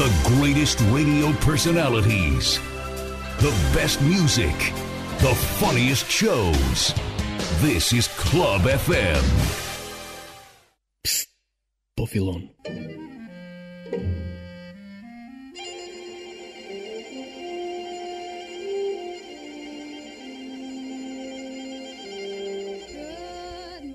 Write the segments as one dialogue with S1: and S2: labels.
S1: The greatest radio personalities, the best music, the funniest shows. This is Club FM.
S2: Psst, Buffilon.
S3: Good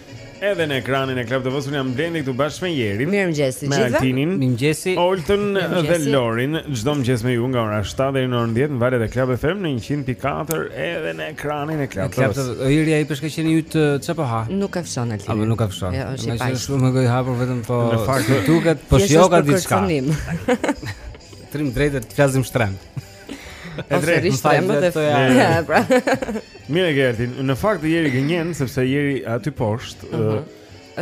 S4: Edhe në ekranin e Club TV-s jam Blendi këtu bashkë me Jerin.
S5: Mirëmëngjes
S4: të
S5: gjithëve.
S4: Altinin,
S6: mirëmëngjes.
S4: Oltën dhe Lorin, çdo mëngjes me ju nga ora 7 deri në orën 10 në valët e Club FM në 100.4 edhe në ekranin e
S6: Club TV-s.
S4: O
S6: Jeri, ai peshkaqeni yt çfarë po ha?
S5: Nuk kafshon Altin.
S6: Apo nuk kafshon.
S5: Jo, është i paqë.
S6: Është shumë gojëhapur vetëm po.
S4: Në fakt
S6: duket po
S5: shijoka
S6: diçka.
S5: Të
S6: rrimë drejt të flasim shtrembër.
S4: E drejtë,
S6: më fal vetë të
S5: ja. Pra.
S4: Mirë Gertin, në fakt Jeri gënjen sepse Jeri aty poshtë. Mhm.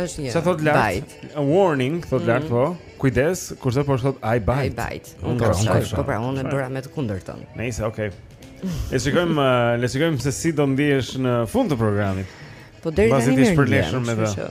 S5: Është një.
S4: Ça thotë lart? A warning, thotë lart mhm. po. Kujdes, kurse poshtë thotë I bite.
S5: I bite.
S4: Unë
S5: po
S4: pra,
S5: po pra unë e bëra me të kundërtën.
S4: Nice, okay. E shikojmë, e shikojmë se si do ndihesh në fund të programit.
S5: Po deri tani mirë.
S4: Pasi të
S6: shpërleshur me
S7: të.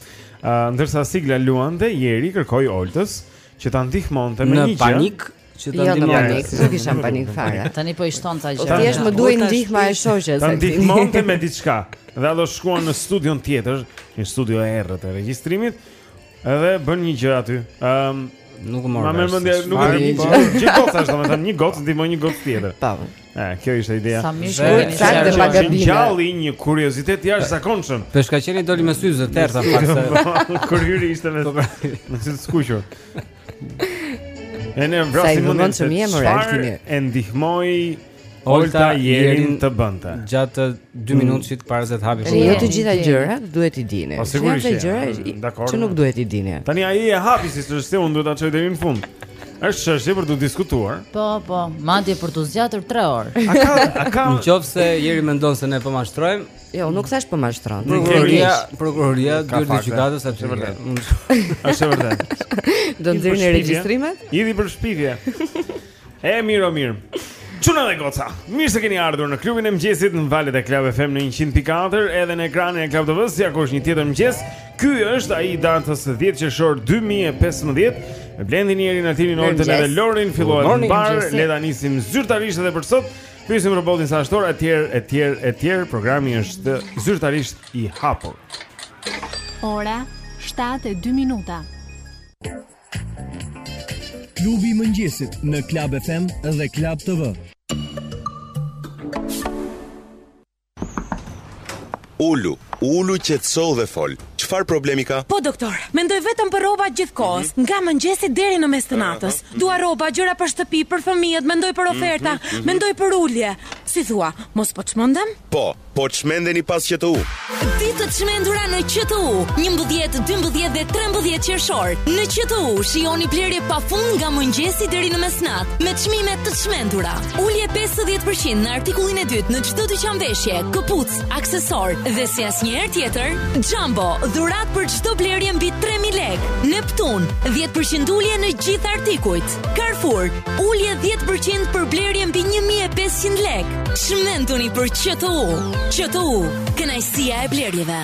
S4: Uh, ndërsa sigla luante Jeri i kërkoi Oltës që ta ndihmonte me një gjë.
S6: Në panik që ta
S5: jo, ndihmon.
S6: Jo, në
S5: panik, nuk isha në panik fare.
S7: Tani po i shton ca gjëra.
S5: Po thjesht më duhej ndihma e shoqes.
S4: Ta ndihmonte me diçka. Dhe ato shkuan në studion tjetër, një studio e errët e regjistrimit, edhe bënë një gjë aty. Ëm, um,
S6: nuk më
S4: mor.
S6: Ma
S4: merr mendja, nuk e di.
S6: Një
S4: gocë është, domethënë një gocë ndihmon një gocë tjetër.
S5: Po.
S4: E, kjo ishte ideja.
S7: Sa mirë që keni çfarë
S5: të pagatime.
S4: Ngjalli një kuriozitet të jashtëzakonshëm.
S6: Peshkaqeni doli me syze të errëta pastaj.
S4: Kur hyri ishte me me sy të skuqur. Enë
S5: vrasi më
S4: në
S5: të
S4: mirë
S5: më tani. E
S4: ndihmoi
S6: Olta
S4: Jerin të bënte.
S6: Gjatë 2 mm. minutave para se të hapim
S5: fjalën. Jo të gjitha gjërat duhet i dini.
S4: Po sigurisht.
S5: Gjëra që nuk duhet i dini.
S4: Tani ai e hapi sesi unë duhet ta çoj deri në fund. Është çështje për të diskutuar.
S7: Po, po, madje për të zgjatur 3 orë.
S4: A ka, a ka.
S6: Nëse Jeri mendon se ne po mashtrojmë,
S5: jo, nuk thashë po mashtron.
S6: Prokuroria, prokuroria duhet të
S4: gjejë
S6: të vërtetën.
S4: Është vërtet.
S5: Do
S4: nxjerrim
S5: regjistrimet?
S4: Jeni për shpifje. E mirë, o mirë. Çuna dhe goca. Mirë se keni ardhur në klubin e mëngjesit në valët e Club FM në 100.4 edhe në ekranin e Club TV-s, ja ku është një tjetër mëngjes. Ky është ai i datës 10 qershor 2015. Me Blendin Jerin Altinin Oltën dhe Lorin filloftë
S5: mbarë,
S4: le ta nisim zyrtarisht edhe për sot. Pyesim robotin sa është ora etj etj etj. Programi është zyrtarisht i hapur.
S8: Ora 7:02 minuta.
S2: Klubi i mëngjesit në Club FM dhe Club TV.
S9: Ulu, ulu qetësohu dhe fol. Çfarë problemi ka?
S10: Po doktor, mendoj vetëm për rroba gjithë kohës, mhm. nga mëngjesi deri në mes të natës. Mhm. Dua rroba, gjëra për shtëpi, për fëmijët, mendoj për mhm, oferta, mendoj për ulje. Si thua, mos po çmendem?
S9: Po, po çmendeni pas QTU.
S10: Ditë të çmendura në QTU, 11, 12 dhe 13 qershor. Në QTU shijoni blerje pafund nga mëngjesi deri në mesnatë, me çmime të çmendura. Ulje 50% në artikullin e dytë në çdo dyqan veshje, këpucë, aksesorë dhe si asnjëherë tjetër, Jumbo, dhuratë për çdo blerje mbi 3000 lekë. Neptun, 10% ulje në gjithë artikujt. Carrefour, ulje 10% për blerje mbi 1500 lekë. Çmenduni për QTU. QTU, kënaqësia e blerjeve.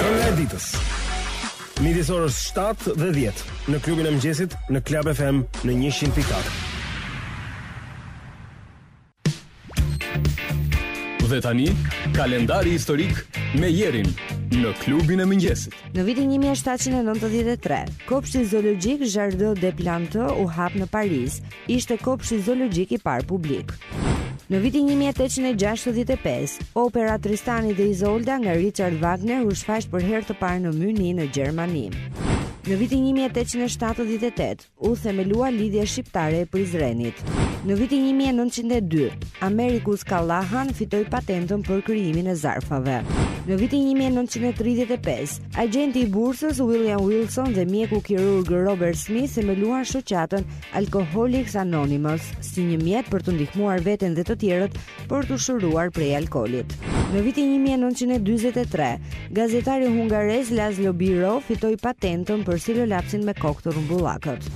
S2: Kënga e ditës. Midis orës 7 dhe 10 në klubin e mëngjesit në Club FM në 100.4.
S11: Dhe tani, kalendari historik me Jerin në klubin e mëngjesit.
S5: Në vitin 1793, kopshti zoologjik Jardin des Plantes u hap në Paris. ishte kopshti zoologjik i parë publik. Në vitin 1865, opera Tristani dhe Izolda nga Richard Wagner u shfaq për herë të parë në Mynih në Gjermani. Në vitin 1878, u themelua Lidhja Shqiptare e Prizrenit. Në vitin 1902, Americus Callahan fitoi patentën për krijimin e zarfave. Në vitin 1935, agjenti i bursës William Wilson dhe mjeku kirurg Robert Smith themeluan shoqatën Alcoholics Anonymous si një mjet për të ndihmuar veten dhe të tjerët për t'u shëruar prej alkoolit. Në vitin 1943, gazetari hungarez Laszlo Biro fitoi patentën për stilolapsin me kokë të rrumbullakët.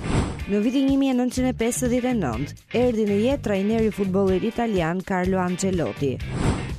S5: Në vitin 1959, erdhi në jetë trajneri i futbollit italian Carlo Ancelotti.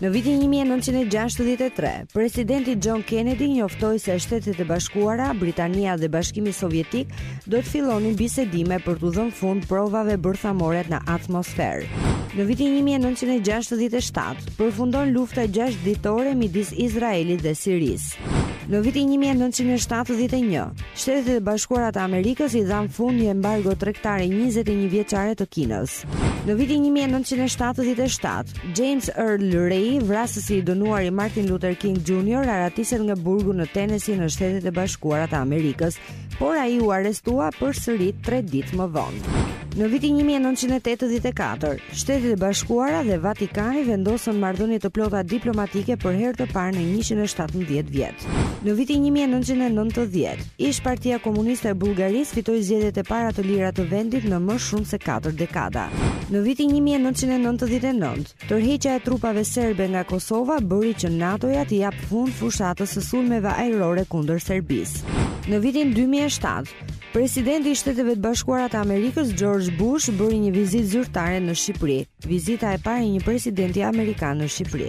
S5: Në vitin 1963, presidenti John Kennedy njoftoi se Shtetet e Bashkuara, Britania dhe Bashkimi Sovjetik do të fillonin bisedime për t'u dhënë fund provave bërthamore në atmosferë. Në vitin një mijë e nëntëqind e gjashtëdhjetë e shtatë, përfundon lufta gjashtëditore midis Izraelit dhe Sirisë. Në vitin një mijë e nëntëqind e shtatëdhjetë e një, Shtetet e Bashkuara të Amerikës i dhanë fund një embargo tregtare njëzet e një vjeçare të Kinës. Në vitin një mijë e nëntëqind e shtatëdhjetë e shtatë, James Earl Ray, vrasësi i dënuar i Martin Luther King Jr. arratiset nga burgu në Tennessee në Shtetet e Bashkuara të Amerikës, por ai u arrestua përsëri 3 ditë më vonë. Në vitin 1984, Shtetet e Bashkuara dhe Vatikani vendosën marrëdhënie të plota diplomatike për herë të parë në 117 vjet. Në vitin 1990, ish Partia Komuniste e Bullgarisë fitoi zgjedhjet e para të lira të vendit në më shumë se 4 dekada. Në vitin 1999, Tërheqja e trupave serbe nga Kosova bëri që NATO-ja t'i japë fund fushatës së sulmeve ajrore kundër Serbisë. Në vitin 2007, Presidenti i Shteteve të Bashkuara të Amerikës, George Bush, bëri një vizitë zyrtare në Shqipëri, vizita e parë e një presidenti amerikan në Shqipëri.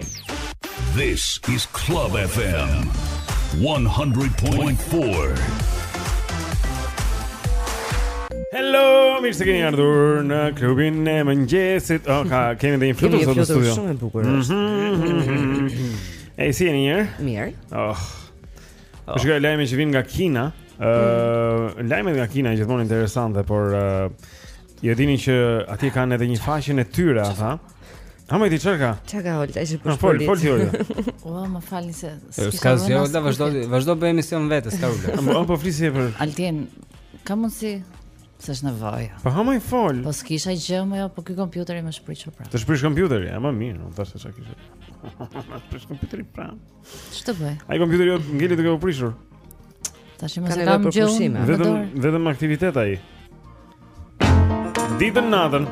S1: This is Club FM 100.4.
S4: Hello, mirë se keni ardhur në klubin e mëngjesit. Oh, kemi dhe një flutur sot në studio.
S5: Shumë e bukur. Mhm,
S4: mhm, mhm. Ej, si jeni mirë?
S5: Mirë.
S4: Oh. Po oh. shikoj lajme që vijnë nga Kina. Ëh, uh, lajmet nga Kina janë gjithmonë interesante, por uh, ju e dini që atje kanë edhe një faqen e tyre, ata. A më di çfarë ka?
S5: Çfarë ka Olta që
S4: po
S5: pëshpërit?
S4: Fol, fol ti Olta.
S7: Ua, më falni se
S6: s'ka zë Olta, vazhdo, vazhdo bëj emision vetë, s'ka problem.
S4: Po po flisi për
S7: Altin. Ka mundsi s'është nevojë.
S4: Po a më fol.
S7: Po s'kisha gjë më jo, po ky kompjuteri m'u prish prapë.
S4: T'u prish kompjuteri, ama mirë, unë thashë çka kishe. T'u prish kompjuteri prapë.
S7: Ç'të bëj?
S4: Ai kompjuteri jot ngeli duke u prishur.
S7: Tash
S5: s'kam
S7: gjë.
S4: Vetëm vetëm aktivitet ai. Ditën natën.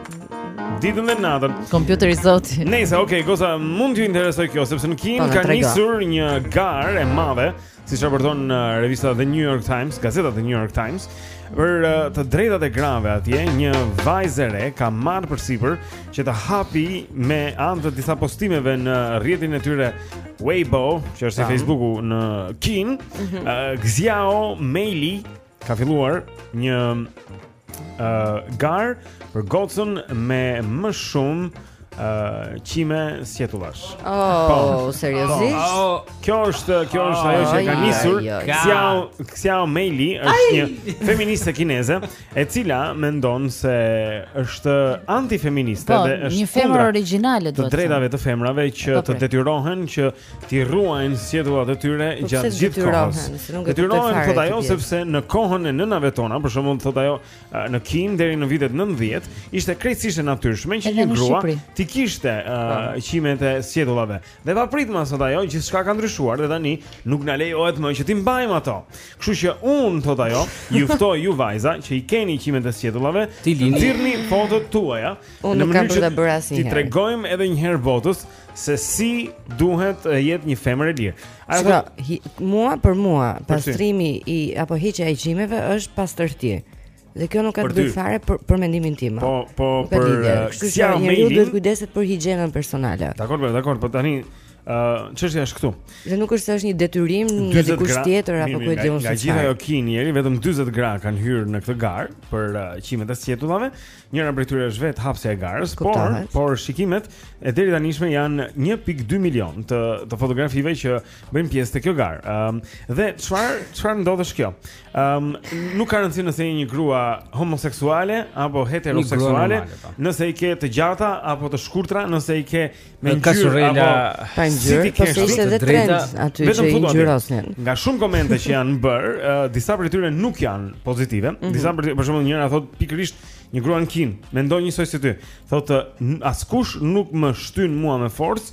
S4: Ditën dhe natën.
S7: Kompjuteri i
S4: Zotit. Nejse, okay, goca mund t'ju interesojë kjo, sepse në Kinë
S5: po,
S4: ka nisur një garë e madhe, siç raporton uh, revista The New York Times, gazeta The New York Times, për uh, të drejtat e grave atje, një vajzë e re ka marrë përsipër që ta hapi me anë të disa postimeve në rrjetin e tyre Weibo, që është Facebooku në Kinë,
S5: mm -hmm.
S4: uh, Xiao Meili ka filluar një uh, garë për gocën me më shumë uh, qime sjetullash.
S5: Oh, po. seriozisht?
S4: Oh, oh, kjo është, kjo është oh, ajo që ka nisur. Xiao Xiao Meili është një feministe kineze. e cila mendon se është antifeministe
S7: po,
S4: dhe është
S7: një femër origjinale do
S4: të
S7: thotë. Të
S4: drejtave të femrave që
S7: po,
S4: të detyrohen që t'i rruajnë sjetullat e tyre
S5: po,
S4: gjatë gjithë kohës.
S5: Detyrohen thotë
S4: ajo sepse në kohën e nënave tona, për shembull thotë ajo në Kinë deri në vitet 90, ishte krejtësisht e natyrshme që një grua t'i kishte qimet e sjetullave. Dhe papritmas thot ajo, gjithçka ka ndryshuar dhe tani nuk na lejohet më që t'i mbajmë ato. Kështu që un thot ajo, ju ftoj ju vajza që i keni qimet e sjetullave, nxirrni fotot tuaja.
S5: Unë nuk kam për ta bërë asnjë.
S4: T'i tregojmë edhe një herë botës se si duhet të jetë një femër e lirë. Ajo
S5: Shka, hi, mua për mua, pastrimi i apo heqja e qimeve është pastërti. Dhe kjo nuk ka të bëjë fare për për mendimin tim.
S4: Po, po për,
S5: kështu që njeriu duhet të kujdeset për higjienën personale.
S4: Dakor, po, dakor, po tani ë çështja është këtu.
S5: Dhe nuk është se është një detyrim nga dikush tjetër apo ku e di
S4: un
S5: se.
S4: Nga gjithë ajo
S5: Kinë
S4: njeri, vetëm 40 gra kanë hyrë në këtë garë për qimet e sjetullave. Njëra prej tyre është vetë hapsja e garës, por por shikimet e deri tanishme janë 1.2 milion të të fotografive që bëjnë pjesë te kjo garë. Ëm dhe çfarë çfarë ndodh me kjo? Um, nuk ka rëndësi nëse je një grua homoseksuale apo heteroseksuale,
S6: po.
S4: nëse i ke të gjata apo të shkurtra, nëse i ke me ngjyrë apo
S5: pa ngjyrë, po se ishte edhe trend aty që i ngjyrosnin.
S4: Nga shumë komente që janë bërë, uh, disa prej tyre nuk janë pozitive.
S5: Mm -hmm.
S4: Disa për, për shembull njëra thotë pikërisht një grua në Kinë, mendon njësoj si ty. Thotë askush nuk më shtyn mua me forcë,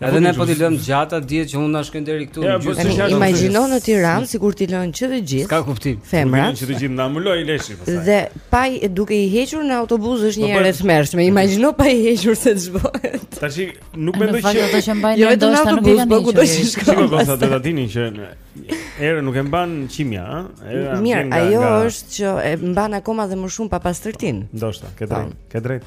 S4: Edhe
S6: ne
S4: po t'i
S6: lëmë gjata dihet që unë na shkojnë deri këtu.
S4: Ja, po
S5: imagjino në Tiranë sikur t'i lënë që të gjithë.
S6: Ka kuptim.
S5: Femra.
S4: Që të gjithë na mbuloj leshi pastaj.
S5: Dhe pa duke i hequr në autobuz është po, një
S4: po,
S5: erë e tmerrshme. Imagjino pa i hequr se ç'bëhet.
S4: Tash nuk mendoj që
S7: do të mbajnë
S5: jo, vetëm në
S7: autobuz,
S5: po kudo
S7: të
S5: shkojë.
S4: Çfarë goca do ta dini që erë nuk e mban qimja, ëh?
S5: Mirë, ajo është që e mban akoma dhe më shumë papastërtinë.
S4: Ndoshta, ke drejt,
S6: po.
S4: ke
S5: drejt.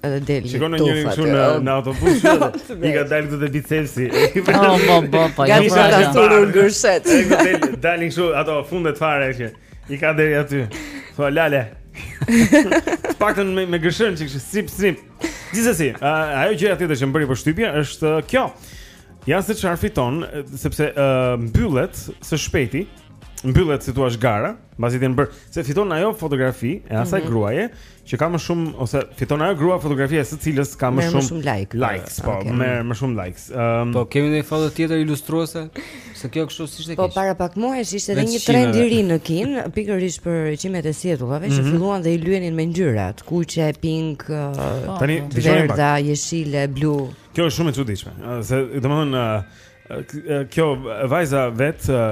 S5: Edhe del.
S4: Shikon njërin këtu në në autobus. I ka dalë këtu te bicepsi.
S7: Po po
S5: po
S7: po.
S5: Ja pra,
S7: ka
S5: thurur gërshet.
S4: Dalin këtu ato fundet fare që i ka deri aty. Po lale. Paktën me me gërshërë çikë sip sip. Gjithsesi, ajo gjëja tjetër që më bëri përshtypje është kjo. Ja se çfarë fiton, sepse uh, mbyllet së shpejti, mbyllet si thua gara, mbase t'i bërë, se fiton ajo fotografi e asaj
S5: mm -hmm.
S4: gruaje që ka më shumë ose fiton ajo grua fotografia e së cilës ka më shumë,
S5: shumë like,
S4: likes, po,
S5: okay.
S4: më më shumë likes. Um,
S6: po kemi një foto tjetër ilustruese se kjo kështu siç e
S5: ke.
S6: Po
S5: para pak muajsh ishte edhe një trend i ri në Kinë, pikërisht për qimet e sjetullave mm -hmm. që
S4: mhm.
S5: filluan dhe i lyenin me ngjyra të kuqe, pink, oh,
S4: tani
S5: verdha, jeshile, blu.
S4: Kjo është shumë e çuditshme. Se domethënë kjo vajza vetë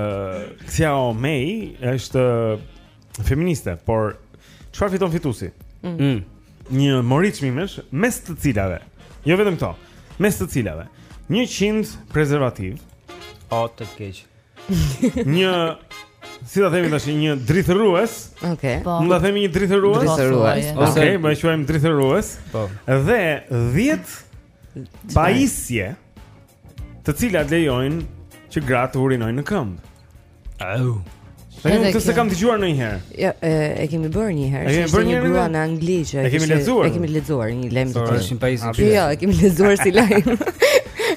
S4: Xiao Mei është feministe, por çfarë fiton fitusi?
S6: Mm. mm.
S4: Një mori çmimesh mes të cilave, jo vetëm këto, mes të cilave 100 prezervativë.
S6: O të keq.
S4: Një Si ta themi tash një drithërues?
S5: Okej. Okay.
S7: Po.
S4: Mund ta themi një drithërues?
S5: Drithërues.
S4: Okej, okay, ne e quajmë drithërues.
S6: Po.
S4: Dhe 10 pajisje. të cilat lejojnë që gratë të urinojnë në këmbë.
S6: Au.
S7: Po
S4: unë s'e kam dëgjuar ndonjëherë.
S5: Jo, e, e kemi bërë një herë.
S4: E kemi bërë
S5: një grua në Angli që
S4: e kemi lexuar.
S5: E kemi lexuar një lajm të tillë.
S6: Është një pajisje.
S5: Jo, jo, e kemi lexuar si lajm.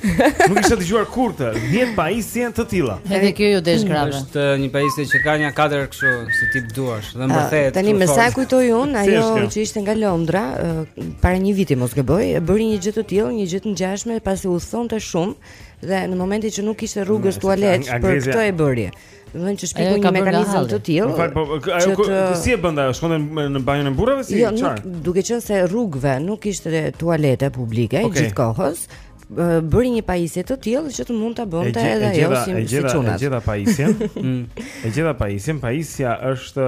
S4: Nuk kisha dëgjuar kurrë, 10 pajisje të tilla.
S7: Edhe kjo iu desh grave.
S6: Është uh, një pajisje që ka një katër kështu si tip duash dhe
S5: ah,
S6: mbërthehet.
S5: Tani me sa kujtoj unë, ajo që ishte nga Londra, uh, para një viti mos gaboj, e bëri një gjë të tillë, një gjë të ngjashme pasi udhëtonte shumë dhe në momentin që nuk kishte rrugës tualet për këtë e bëri. Domethënë që shpiku një mekanizëm të tillë.
S4: Po, po, po ajo si e bënte, shkonte në banjën e burrave si çfarë?
S5: Jo, nuk, duke qenë se rrugëve nuk kishte tualete publike
S4: okay.
S5: gjithë kohës, bëri një pajisje të tillë që të mund ta bënte edhe ajo si si
S4: çunat. E gjeta pajisjen.
S6: Mm.
S4: E gjeta pajisjen, pajisja është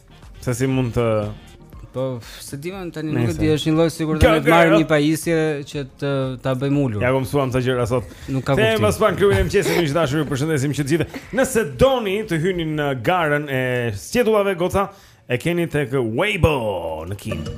S6: Se
S4: si mund të
S6: Po, se di më tani nuk e di, është një lloj
S4: sikur
S6: të më
S4: marrë
S6: një pajisje që të ta bëjmë ulur.
S4: Ja ku mësuam sa gjëra sot.
S6: Nuk ka kuptim.
S4: Jemi te klubi i mëngjesit miq të dashur, ju përshëndesim që të gjithë. Nëse doni të hyni në garën e sqetullave goca, e keni tek Weibo në
S12: Kinë.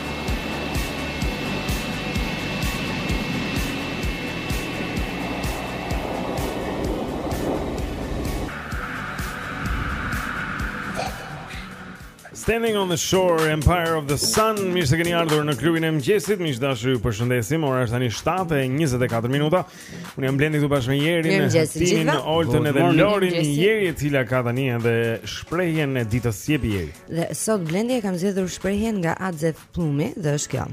S4: Standing on the Shore Empire of the Sun, mirë se keni ardhur në klubin e mëngjesit. Miq të dashur, ju përshëndesim. Ora është tani 7:24 minuta. Unë jam Blendi këtu bashkë me Jerin,
S5: Mirëmëngjes,
S4: Tinin,
S5: gjithëve.
S4: Oltën
S6: Good
S4: edhe
S6: morning.
S4: Lorin,
S5: Mirëmëngjes.
S4: Jeri e cila ka tani edhe shprehjen e ditës jepi Jeri.
S5: Dhe sot Blendi e kam zgjedhur shprehjen nga At Zef Pllumi dhe është kjo.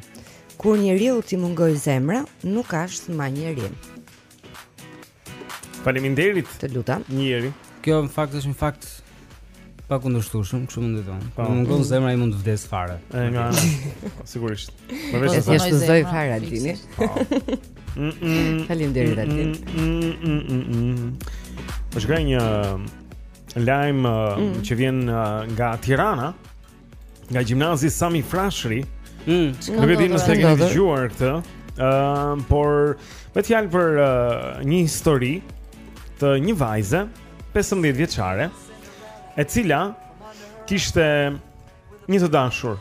S5: Kur njeriut t'i mungojë zemra, nuk asht ma njeri.
S4: Faleminderit
S5: Të lutem.
S4: Jeri.
S6: Kjo në fakt është një fakt Pa kundërshtueshëm, kështu mendoj unë.
S4: Po
S6: mungon zemra ai mund të vdesë fare.
S4: E nga. Po, sigurisht.
S5: Po
S4: vetë se
S5: është
S7: zoj
S5: fare Altini.
S4: Po.
S5: Faleminderit Altin.
S4: Është edhe një lajm uh,
S5: mm.
S4: që vjen uh, nga Tirana. nga gjimnazi Sami Frashëri.
S6: Mm,
S4: nuk e di nëse e keni dëgjuar këtë, ëm ehm, uh, por bëhet fjalë për uh, një histori të një vajze 15 vjeçare, e cila kishte një të dashur.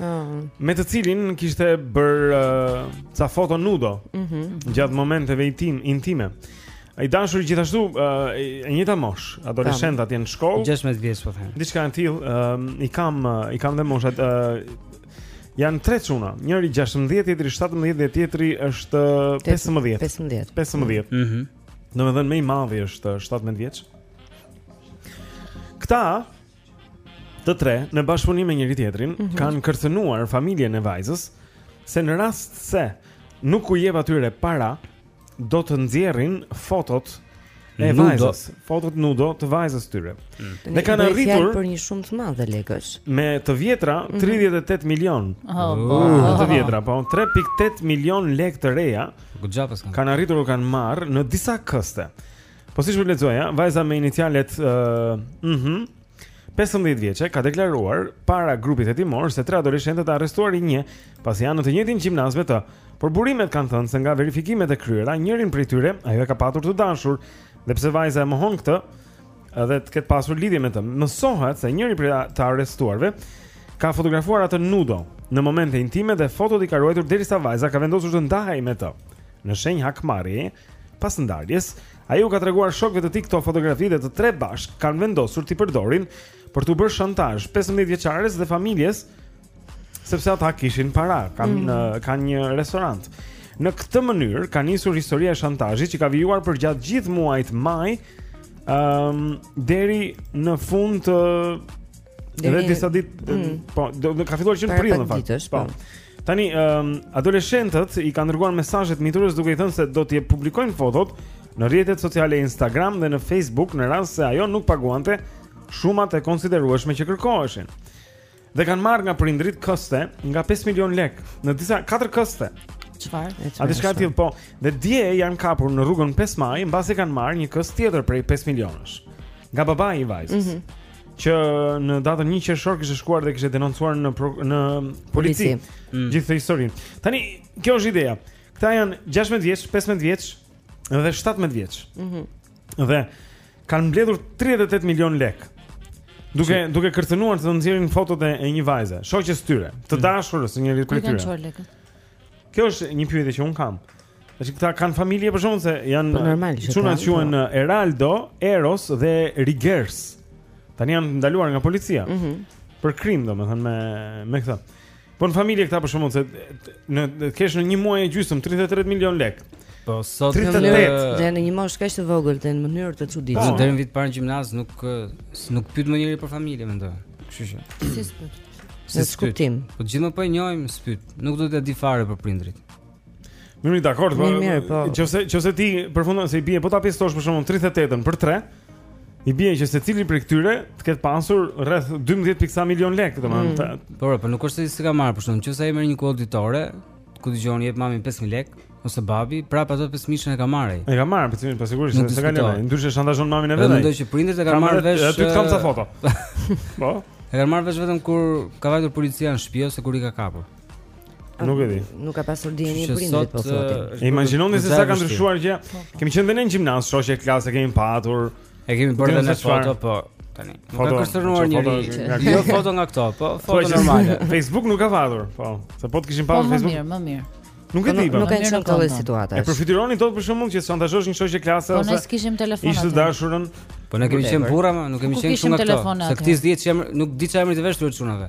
S5: Oh.
S4: Me të cilin kishte bërë uh, ca foto nudo.
S5: Mhm.
S4: Mm gjatë momenteve intime. I dashuri gjithashtu e njëjta moshë, adoleshent atje në shkollë.
S6: 16 vjeç po them.
S4: Diçka e tillë, um, i kam i kam dhe moshat uh, janë tre çuna, njëri 16, tjetri 17 dhe tjetri është 15.
S5: 15.
S4: 15.
S6: Mhm.
S4: Mm Domethënë më i madhi është 17 vjeç. Këta Të tre, në bashkëpunim me njëri-tjetrin, mm
S5: -hmm.
S4: kanë kërcënuar familjen e vajzës se në rast se nuk u jep atyre para, do të nxjerrin fotot e
S6: nudo.
S4: vajzës, fotot nudo të vajzës së tyre.
S5: Mm.
S4: Dhe kanë arritur
S5: për një shumë të madhe lekësh.
S4: Me të vjetra 38 mhm. milion.
S7: Oh,
S4: oh,
S7: oh, oh,
S4: të vjetra, po 3.8 milion lekë të reja.
S6: Gjafës kanë.
S4: Kanë arritur u kanë marrë në disa këste. Po siç e lexoja, vajza me inicialet ë uh, mhm mm 15 vjeçe ka deklaruar para grupit hetimor se tre adoleshentët e arrestuar i njeh pasi janë në të njëjtin gjimnaz me të. Por burimet kanë thënë se nga verifikimet e kryera, njërin prej tyre ajo e ka patur të dashur dhe pse vajza e mohon këtë, dhe të ketë pasur lidhje me të. Mësohet se njëri prej të arrestuarve ka fotografuar atë nudo në momente intime dhe fotot i ka ruajtur derisa vajza ka vendosur të ndahej me të. Në shenjë hakmarrje, Pas ndarjes, ai u ka treguar shokëve të tij këto fotografi dhe të tre bashkë kanë vendosur t'i përdorin për t'u bërë shantazh 15 vjeçares dhe familjes, sepse ata kishin para, kanë
S5: mm -hmm.
S4: kanë një restorant. Në këtë mënyrë ka nisur historia e shantazhit që ka vijuar përgjatë gjithë muajit maj, ëm um, deri në fund të Dhe disa ditë,
S5: mm.
S4: po, do ka filluar që në prill në fakt.
S5: Po. po.
S4: Tani, um, adoleshentët i kanë dërguar mesazhe të miturës duke i thënë se do t'i publikojnë fotot në rrjetet sociale Instagram dhe në Facebook në rast se ajo nuk paguante shumat e konsiderueshme që kërkoheshin. Dhe kanë marrë nga prindrit këste nga 5 milion lek në disa 4 këste.
S7: Çfarë?
S4: A diçka tjetër po? Dhe dje janë kapur në rrugën 5 Maj, mbasi kanë marrë një këst tjetër prej 5 milionësh. Nga babai i vajzës.
S5: Mm -hmm.
S4: që në datën 1 qershor kishte shkuar dhe kishte denoncuar në pro, në polici
S6: mm.
S4: gjithë historinë. Tani kjo është ideja. Këta janë 16 vjeç, 15 vjeç dhe 17 vjeç.
S5: Mhm.
S4: Mm dhe kanë mbledhur 38 milion lek. Duke si. duke kërcënuar të nxjerrin fotot e, e një vajze, shoqes tyre, të mm. dashurës së
S7: njëri
S4: prej tyre. Kjo është një pyetje që un kam. Tash këta kanë familje për shembull se janë
S5: po normal që
S4: çuna quhen
S5: po.
S4: eh, Eraldo, Eros dhe Rigers. Tani janë ndaluar nga policia.
S5: Mhm.
S4: Mm për krim domethënë me me këta. Po kanë familje këta për shembull se në të kesh në një muaj e gjysmë 33 milion lek.
S6: Po sot
S4: në
S5: dhe në një moshë kaq të vogël dhe në mënyrë të çuditshme.
S6: Po deri në vit parë në gjimnaz nuk eh, nuk pyet më njëri për familje mendoj. Kështu që.
S7: Si s'pyet.
S5: S'e kuptoj.
S6: Po gjithmonë po e njohim s'pyet. Nuk do të di fare për prindrit.
S4: Mirë, mirë, dakor, po.
S5: Mirë, mirë, po.
S4: Nëse nëse ti përfundon se i bie, po ta pjesëtosh për shembull 38-ën për 3, i bie që secili prej këtyre të ketë pasur rreth 12 pikë sa milion lekë, domethënë.
S5: Mm.
S6: Po, po, nuk është se s'ka marr për shembull, nëse ai merr një kuotë ditore, ku di unë i jep mami 5000 lekë ose babi, prapë ato 5000 e ka marrë ai.
S4: E ka marrë 5000, po sigurisht, s'e ka lënë. Ndyshe shantazhon mamin e vet.
S6: Mendoj që prindërit e kanë marrë vesh.
S4: T'i kam ca foto. Po.
S6: E kanë marrë vesh vetëm kur ka vajtur policia në shtëpi ose kur i ka kapur.
S4: Nuk e di.
S5: Nuk ka pasur
S6: dijeni
S5: prindi po
S4: thotë. Imagjinoni se sa ka ndryshuar gjë. Po. Kemi qenë në gjimnaz, shoqë klasë kemi patur.
S6: E kemi bërë në foto po tani. Nuk ka kërcënuar
S4: njeri.
S6: Jo foto nga këto, po foto
S4: po,
S6: normale.
S4: Facebook nuk ka patur, po. Se po të
S7: kishim
S4: patur
S7: po,
S4: Facebook.
S7: Po mirë, më mirë.
S4: Nuk e
S5: po,
S4: di.
S5: Nuk kanë qenë këto
S7: situata.
S4: E përfytyroni dot për shkakun që shantazhosh një shoqë klasë ose.
S7: Po ne kishim telefonat.
S4: Ish
S7: të
S4: dashurën.
S6: Po ne kemi qenë burra, nuk kemi qenë këtu nga këto. Se këtë ditë që nuk di çfarë emri të vësh këtyre çunave.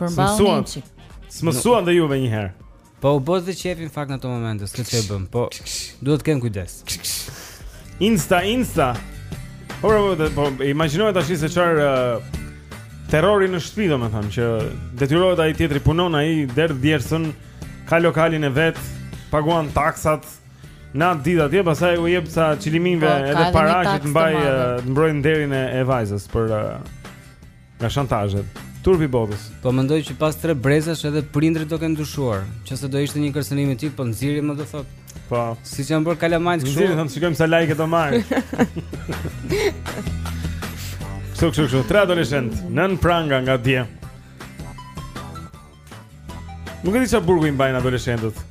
S7: Përmbahuni çik.
S4: S'mësuan dhe juve një herë.
S6: Po u bëhet dhe qejfi në fakt në ato momente, s'ke ç'e bën, po duhet të kem kujdes.
S4: Insta, insta. Po, po, po, po imagjinoje tash se çfarë uh, terrori në shtëpi, domethënë që detyrohet ai tjetri punon ai derdh djersën, ka lokalin e vet, paguan taksat. Natë ditë atje, pastaj u jep ca çiliminjve
S7: po,
S4: edhe para që të mbaj të mbrojë nderin e, e vajzës për uh, Nga shantazhet. Turp i botës.
S6: Po mendoj që pas tre brezash edhe prindrit do kenë ndryshuar. Që se do ishte një kërcënim i tillë, po nxirri mo do thotë.
S4: Po.
S6: Siç janë bërë
S4: kalamajtë
S6: kështu.
S4: Nxirri, them, shikojmë sa like do marrë. Kështu, kështu, kështu, tre adoleshentë, nën pranga nga dje. Nuk e di çfarë burgu i mbajnë adoleshentët.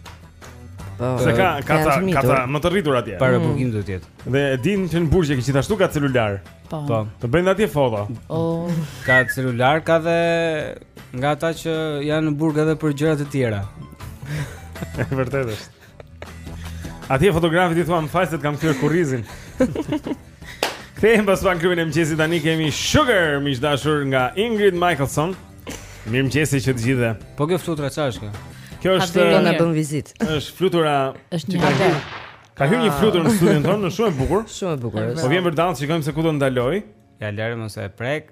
S5: Po.
S4: Se ka ca, ka ca më të rritur atje.
S13: Paraburgim
S5: mm.
S13: duhet të jetë.
S4: Dhe e dini që në burgje që gjithashtu ka celular.
S7: Po.
S13: po.
S4: Të bëjnë atje foto.
S7: Oh.
S13: Ka celular, ka dhe nga ata që janë në burg edhe për gjëra të tjera.
S4: Vërtet është. Atje fotografit i thua më fal se të kam kthyer kurrizin. Kthehemi pas pak në klubin e mëngjesit tani kemi Sugar miq të dashur nga Ingrid Michaelson. Mirëmëngjesi të gjithëve.
S13: Po kjo flutura çfarë është kjo?
S4: Kjo është
S5: do na bëjë vizitë.
S4: Është flutura
S7: është një
S4: hapë. Ka hyrë një ah. flutur në studion tonë, është shumë e bukur.
S5: Shumë e bukur.
S4: Po vjen për dans, shikojmë se ku do ndalojë.
S13: Ja lëre mos e prek.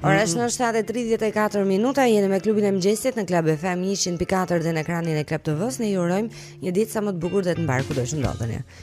S5: Ora është 7:34 minuta, jeni me klubin e mëngjesit në Club FM 104 dhe në ekranin e Club TV-s. Ne ju urojmë një ditë sa më të bukur dhe të mbarë kudo që ndodheni.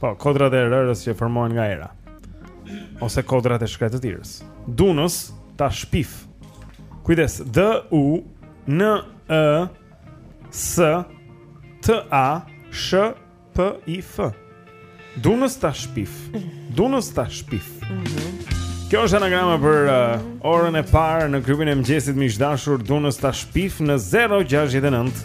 S4: Po,
S6: kodrat e
S4: rërës që formohen nga era. Ose kodrat e shkretëtirës. Dunës ta shpif. Kujdes, D U N E S T A S H P I F. Dunës ta shpif. Dunës ta shpif. Kjo është anagrama për uh, orën e parë në klubin e mëngjesit
S7: miq të
S4: dashur Dunës ta shpif në 069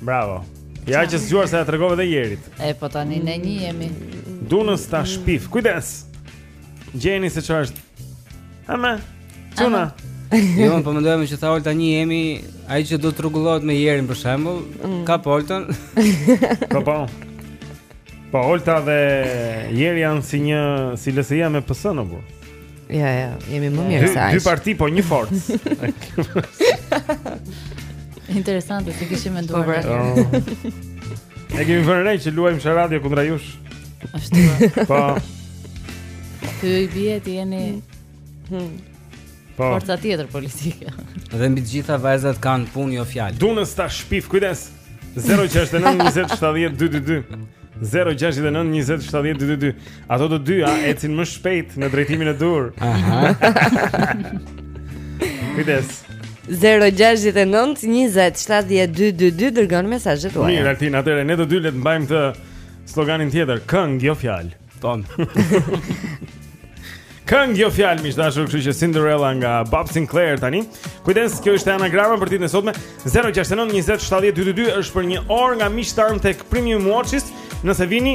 S4: Bravo. Ja që zgjuar se ia tregove dhe Jerit.
S7: E po tani ne një jemi.
S4: Dunës ta shpif. Kujdes. Gjeni se çfarë është. Ama. Çuna.
S6: Jo, po mendoj meqë tha Olta një jemi, ai që do të rregullohet me Jerin për shembull, mm. kap Oltën.
S4: Po po. Po Olta dhe Jeri janë si një si LSI-a me PS-në burr.
S5: Ja, ja, jemi më mirë sa.
S4: Dy parti po një forcë.
S7: Interesante, ti kishim menduar.
S5: Po, pra.
S7: oh.
S4: Ne kemi vënë re që luajmë në radio kundra jush.
S7: Ashtu.
S4: Po.
S7: Ty i bie të jeni hmm.
S4: Po.
S7: Forca tjetër politike.
S6: Dhe mbi të gjitha vajzat kanë punë jo fjalë.
S4: Dunës ta shpif, kujdes. 069 20 70 222. 069 20 70 222. Ato të dyja ecin më shpejt në drejtimin e duhur.
S6: Aha.
S4: Kujdes.
S5: 069 20 70 222 dërgoni mesazhet tuaja.
S4: Mirë, Altin, atëherë ne të dy le të mbajmë këtë sloganin tjetër, këngë jo fjalë.
S6: Ton.
S4: Këngë jo fjalë miq të dashur, kështu që Cinderella nga Bob Sinclair tani. Kujdes, kjo është anagrama për ditën e sotme. 069 20 70 222 është për një orë nga miqtë tanë tek Premium Watches. Nëse vini,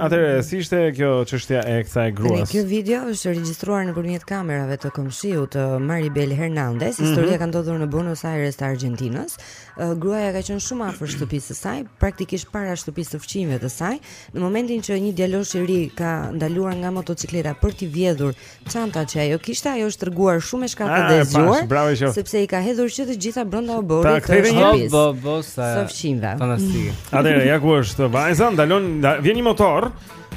S4: Atëherë, si ishte kjo çështja e kësaj gruas?
S5: Kjo video është regjistruar nëpërmjet kamerave të komshiut të Maribel Hernandez.
S4: Mhm.
S5: Historia mm -hmm. ka ndodhur në Buenos Aires të Argjentinës. Gruaja ka qenë shumë afër shtëpisë së saj, praktikisht para shtëpisë së fqinjëve të saj. Në momentin që një djalosh i ri ka ndaluar nga motocikleta për t'i vjedhur Çantat që ajo kishte, ajo është treguar shumë e
S4: shkathët
S5: dhe
S4: e
S5: zgjuar, sepse i ka hedhur që të gjitha brenda oborrit të shtëpisë.
S6: Pra, bo, bo, sa.
S5: Së fqinjëve.
S6: Fantastike.
S4: Atëherë, ja ku është vajza, ndalon, da, vjen një motor.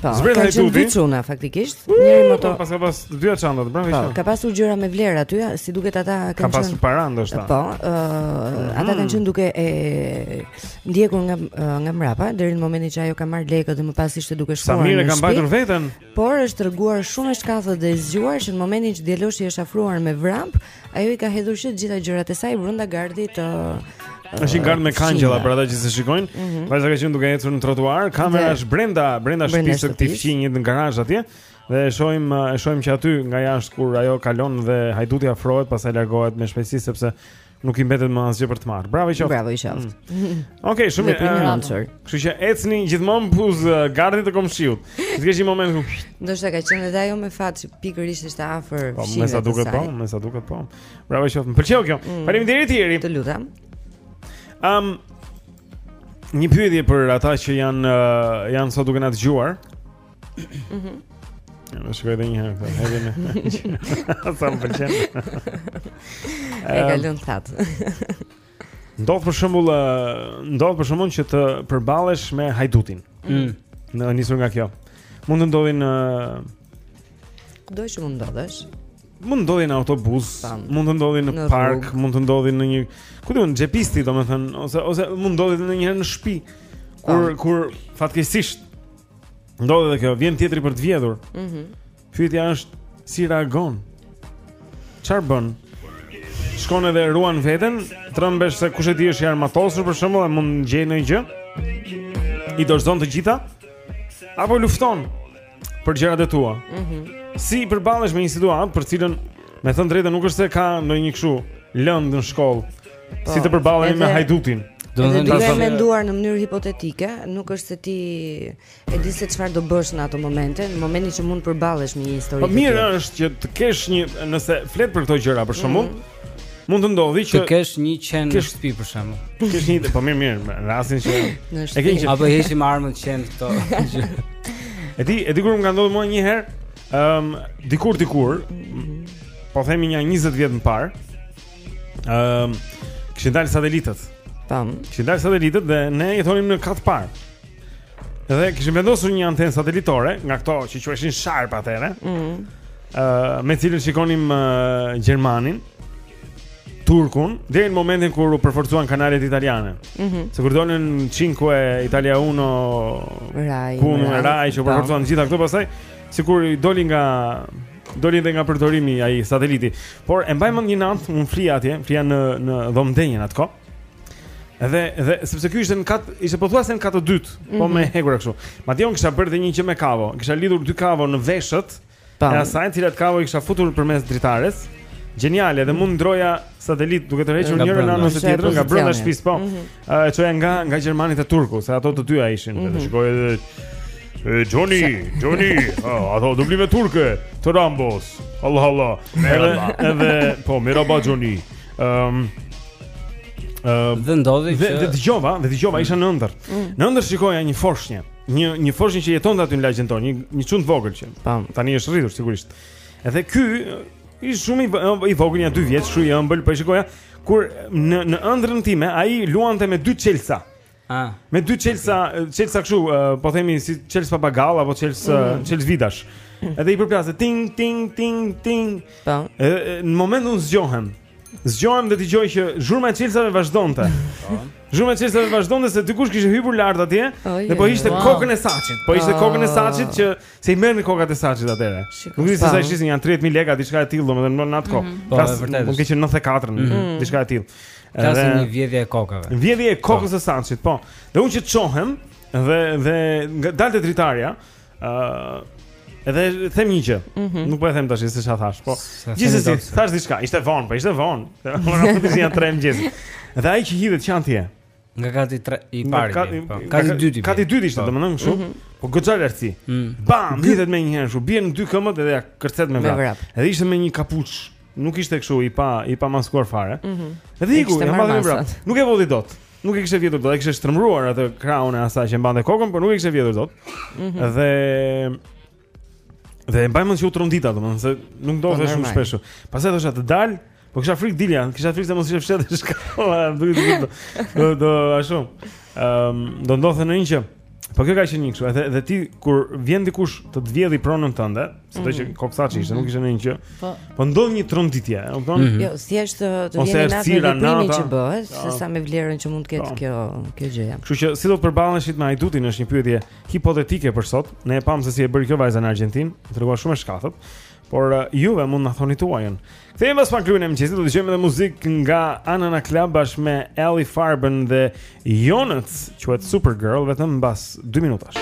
S5: Po,
S4: Zbret
S5: kanë qenë dy çuna faktikisht, njëri po, motor.
S4: Po, pas ka pas dy çanta, pra
S5: me
S4: thënë.
S5: Ka pasur gjëra me vlerë aty, si duket ata kanë qenë.
S4: Ka pasur para ndoshta.
S5: Po, ë, uh, ata kanë mm. qenë duke e ndjekur nga nga mbrapa deri në momentin që ajo ka marr lekët dhe më pas ishte duke shkuar.
S4: Sa mirë e ka mbajtur veten.
S5: Por është treguar shumë e shkathët dhe e zgjuar që në momentin që djaloshi është afruar me vrap, ajo i ka hedhur që të gjitha gjërat e saj brenda gardhit të
S4: Është një gardh me kangjella për ata që s'e shikojnë.
S5: Mm -hmm.
S4: Vajza ka qenë duke ecur në trotuar, kamera është brenda, brenda shtëpisë së këtij fqinjit në garazh atje. Dhe e shohim e shohim që aty nga jashtë kur ajo kalon dhe hajduti afrohet, pastaj largohet me shpejtësi sepse Nuk i mbetet më asgjë për të marrë. Bravo i qoftë.
S5: Bravo i qoftë.
S4: Mm. Okej,
S5: okay, shumë
S4: mirë.
S5: Uh,
S4: Kështu që ecni gjithmonë buzë uh, gardhit të komshiut. Të kesh një moment ku
S5: ndoshta ka qenë edhe ajo me fat që pikërisht ishte afër
S4: po,
S5: fqinjit.
S4: Po, me sa duket po, me sa duket po. Bravo i qoftë. Më pëlqeu kjo.
S5: Mm.
S4: Faleminderit Jeri.
S5: Të lutem.
S4: Ëm um, një pyetje për ata që janë uh, janë sot duke na dëgjuar.
S5: Mhm.
S4: Në shkoj dhe njëherë të hedhjene Sa më pëlqen
S5: E ka lënë të thatë
S4: Ndodh për shembull Ndodh për shembull që të përballesh me hajdutin
S6: mm.
S4: Nisur nga kjo Mund të ndodhi në
S5: Doj që mund ndodhësh
S4: Mund të ndodhi në autobus Mund të ndodhi në,
S5: në
S4: park
S5: rrug.
S4: Mund të ndodhi në një Ku të mund në xhepisti domethënë ose, ose mund të ndodhi ndonjëherë në shpi Kur, kur fatkeqësisht Ndodh edhe kjo, vjen tjetri për të vjedhur
S5: mm -hmm.
S4: Pyetja është si reagon Çarë bën Shkon edhe ruan veten Trembesh se kushedi është i armatosur për shembull Dhe mund të gjejë ndonjë gjë I dorëzon të gjitha Apo lufton Për gjërat e tua
S5: mm -hmm.
S4: Si i përballesh me një situatë Për cilën me thënë drejtën nuk është se ka ndonjë kshu Lëndë në shkollë
S5: Po, si
S4: të përballemi me hajdutin.
S5: Do të thënë
S4: të
S5: menduar në mënyrë hipotetike, nuk është se ti e di se çfarë do bësh në ato momente, në momentin që mund të përballesh me një histori.
S4: Po mirë është që të kesh një, nëse flet për këto gjëra për shembull, mm -hmm. mund të ndodhi që
S6: të kesh një qen në shtëpi për shembull.
S4: Kesh një, po mirë mirë, në rastin që e ke një
S6: apo heqim armën qen këto.
S4: E di, e di kur më ka ndodhur mua një herë, ëm um, dikur dikur, mm -hmm. po themi një 20 vjet më parë, Ëm, um, kishin dalë satelitët.
S5: Tam.
S4: Kishin dalë satelitët dhe ne jetonim në kat parë. Dhe kishim vendosur një antenë satelitore nga këto që quheshin Sharp atëre.
S5: Ëh,
S4: mm. uh, me cilën shikonim uh, gjermanin. turkun deri në momentin kur u përforcuan kanalet italiane.
S5: Ëh. Mm -hmm.
S4: Se kur dolën 5 Italia 1
S5: Rai,
S4: ku
S5: Rai
S4: që u përforcuan gjitha këto pastaj, sikur i doli nga Doli edhe nga përdorimi ai sateliti. Por e mbaj mend një natë, un flija atje, flija në në dhomë ndenjen atko. Edhe edhe sepse ky ishte në kat, ishte pothuajse në kat të dytë, mm -hmm. po
S5: mhm.
S4: me hekur kështu. Madje un kisha bërë dhe një gjë me kavo. Kisha lidhur dy kavo në veshët.
S5: Tam.
S4: E asaj cilat kavo i kisha futur përmes dritares. Gjeniale, dhe mund ndërroja satelit duke tërhequr
S6: njërën
S4: anë ose tjetrën nga brenda shtëpisë, po.
S5: Mm -hmm.
S4: Ë uh, çoja nga nga gjermani te turku, se ato të dyja ishin. Mm -hmm. Shikoj edhe E Johnny, Johnny, ah, ato dublime turke, të Rambos. Allah Allah. Edhe edhe po, merhaba Johnny. Ehm um, Uh,
S6: dhe ndodhi që
S4: dhe dëgjova, dhe dëgjova mm. isha në ëndër.
S5: Mm.
S4: Në ëndër shikoja një foshnje, një një foshnje që jetonte aty në lagjen tonë, një një çun vogël që.
S5: Pam,
S4: tani është rritur sigurisht. Edhe ky ishte shumë i vogël nja dy vjeç, shumë i ëmbël, për po shikoja, Kur në në ëndrrën time ai luante me dy çelësa.
S6: Ah.
S4: Me dy çelësa, okay. çelësa kështu, uh, po themi si çelës papagall apo çelës mm.
S5: uh,
S4: çelës vidash. Edhe i përplaste ting ting ting ting.
S5: Po.
S4: Në moment unë zgjohem. Zgjohem dhe dëgjoj që zhurma e çelësave vazhdonte. Po. Zhurma e çelësave vazhdonte se dikush kishte hyrë lart atje dhe po
S5: hiqte
S4: kokën e saçit. Po
S5: hiqte
S4: kokën e saçit që ah. Se i merrnin kokat e saçit atëherë. Nuk di se sa ishin nja 30000 lekë diçka e tillë, domethënë më në atë kohë.
S6: Mhm. Po, e vërtetë.
S4: Mund të kishin 94,
S6: mhm.
S4: diçka e tillë. Edhe
S6: një vjedhje e kokave.
S4: Vjedhje e kokës po. së saçit, po. Dhe unë që çohem dhe dhe nga dal te dritarja, ë Edhe them një gjë.
S5: Mm -hmm.
S4: Nuk po e them tash se çfarë thashë, po. Gjithsesi, thashë diçka, ishte vonë, po ishte vonë. Ora po të janë 3 mëngjes. Dhe ai që hidhet që atje.
S6: Nga kati tre, i pari, nga
S4: kati,
S6: po. kati
S4: nga,
S6: dyti.
S4: Kati dyti ishte,
S6: po.
S4: domethënë kështu.
S5: Mm -hmm.
S4: Po goxha lartësi.
S6: Mm.
S4: Bam, hidhet menjëherë kështu, bie në dy këmbët edhe ia kërcet me vrap.
S5: vrap.
S4: Edhe ishte me një kapuç, nuk ishte kështu i pa i pa maskuar fare.
S5: Mm -hmm.
S4: Edhe iku, ia mbathi vrap. Nuk e vodhi dot. Nuk e kishte vjedhur dot, e kishte shtrembëruar atë krahun e asaj që mbante kokën, por nuk e kishte vjedhur dot.
S5: Mm -hmm.
S4: Dhe Dhe e mbaj mend si u trondita, domethënë se nuk ndodhte,
S5: po,
S4: shumë shpesh. Pastaj thosha të dal, po kisha frikë të dilja, kisha frikë se mos ishte fshehur te shkalla, do të thotë. Do do ashtu. Ehm, do ndodhte ndonjë gjë. Po kjo ka qenë një kështu, edhe edhe ti kur vjen dikush të të vjedhë pronën tënde, sado mm -hmm. që
S5: mhm.
S4: kokë saçi ishte, nuk ishte ndonjë gjë.
S5: Po.
S4: Po ndodh një tronditje, e kupton? Mm -hmm.
S5: Jo, thjesht të vjen
S4: inat
S5: me
S4: veprimin
S5: që bëhet, se sa me vlerën që mund të ketë
S4: po.
S5: kjo kjo gjë.
S4: Kështu që si do të përballesh me hajdutin është një pyetje. hipotetike për sot. Ne e pamë se si e bëri kjo vajza në Argjentinë, u tregua shumë e shkathët. Por uh, juve mund na thoni tuajën. Kthehemi pas pak në Klubin e mëngjesit, do të dëgjojmë edhe muzikë nga Anna Naklab bashkë me Alle Farben dhe Younotus, quhet Supergirl vetëm mbas 2 minutash.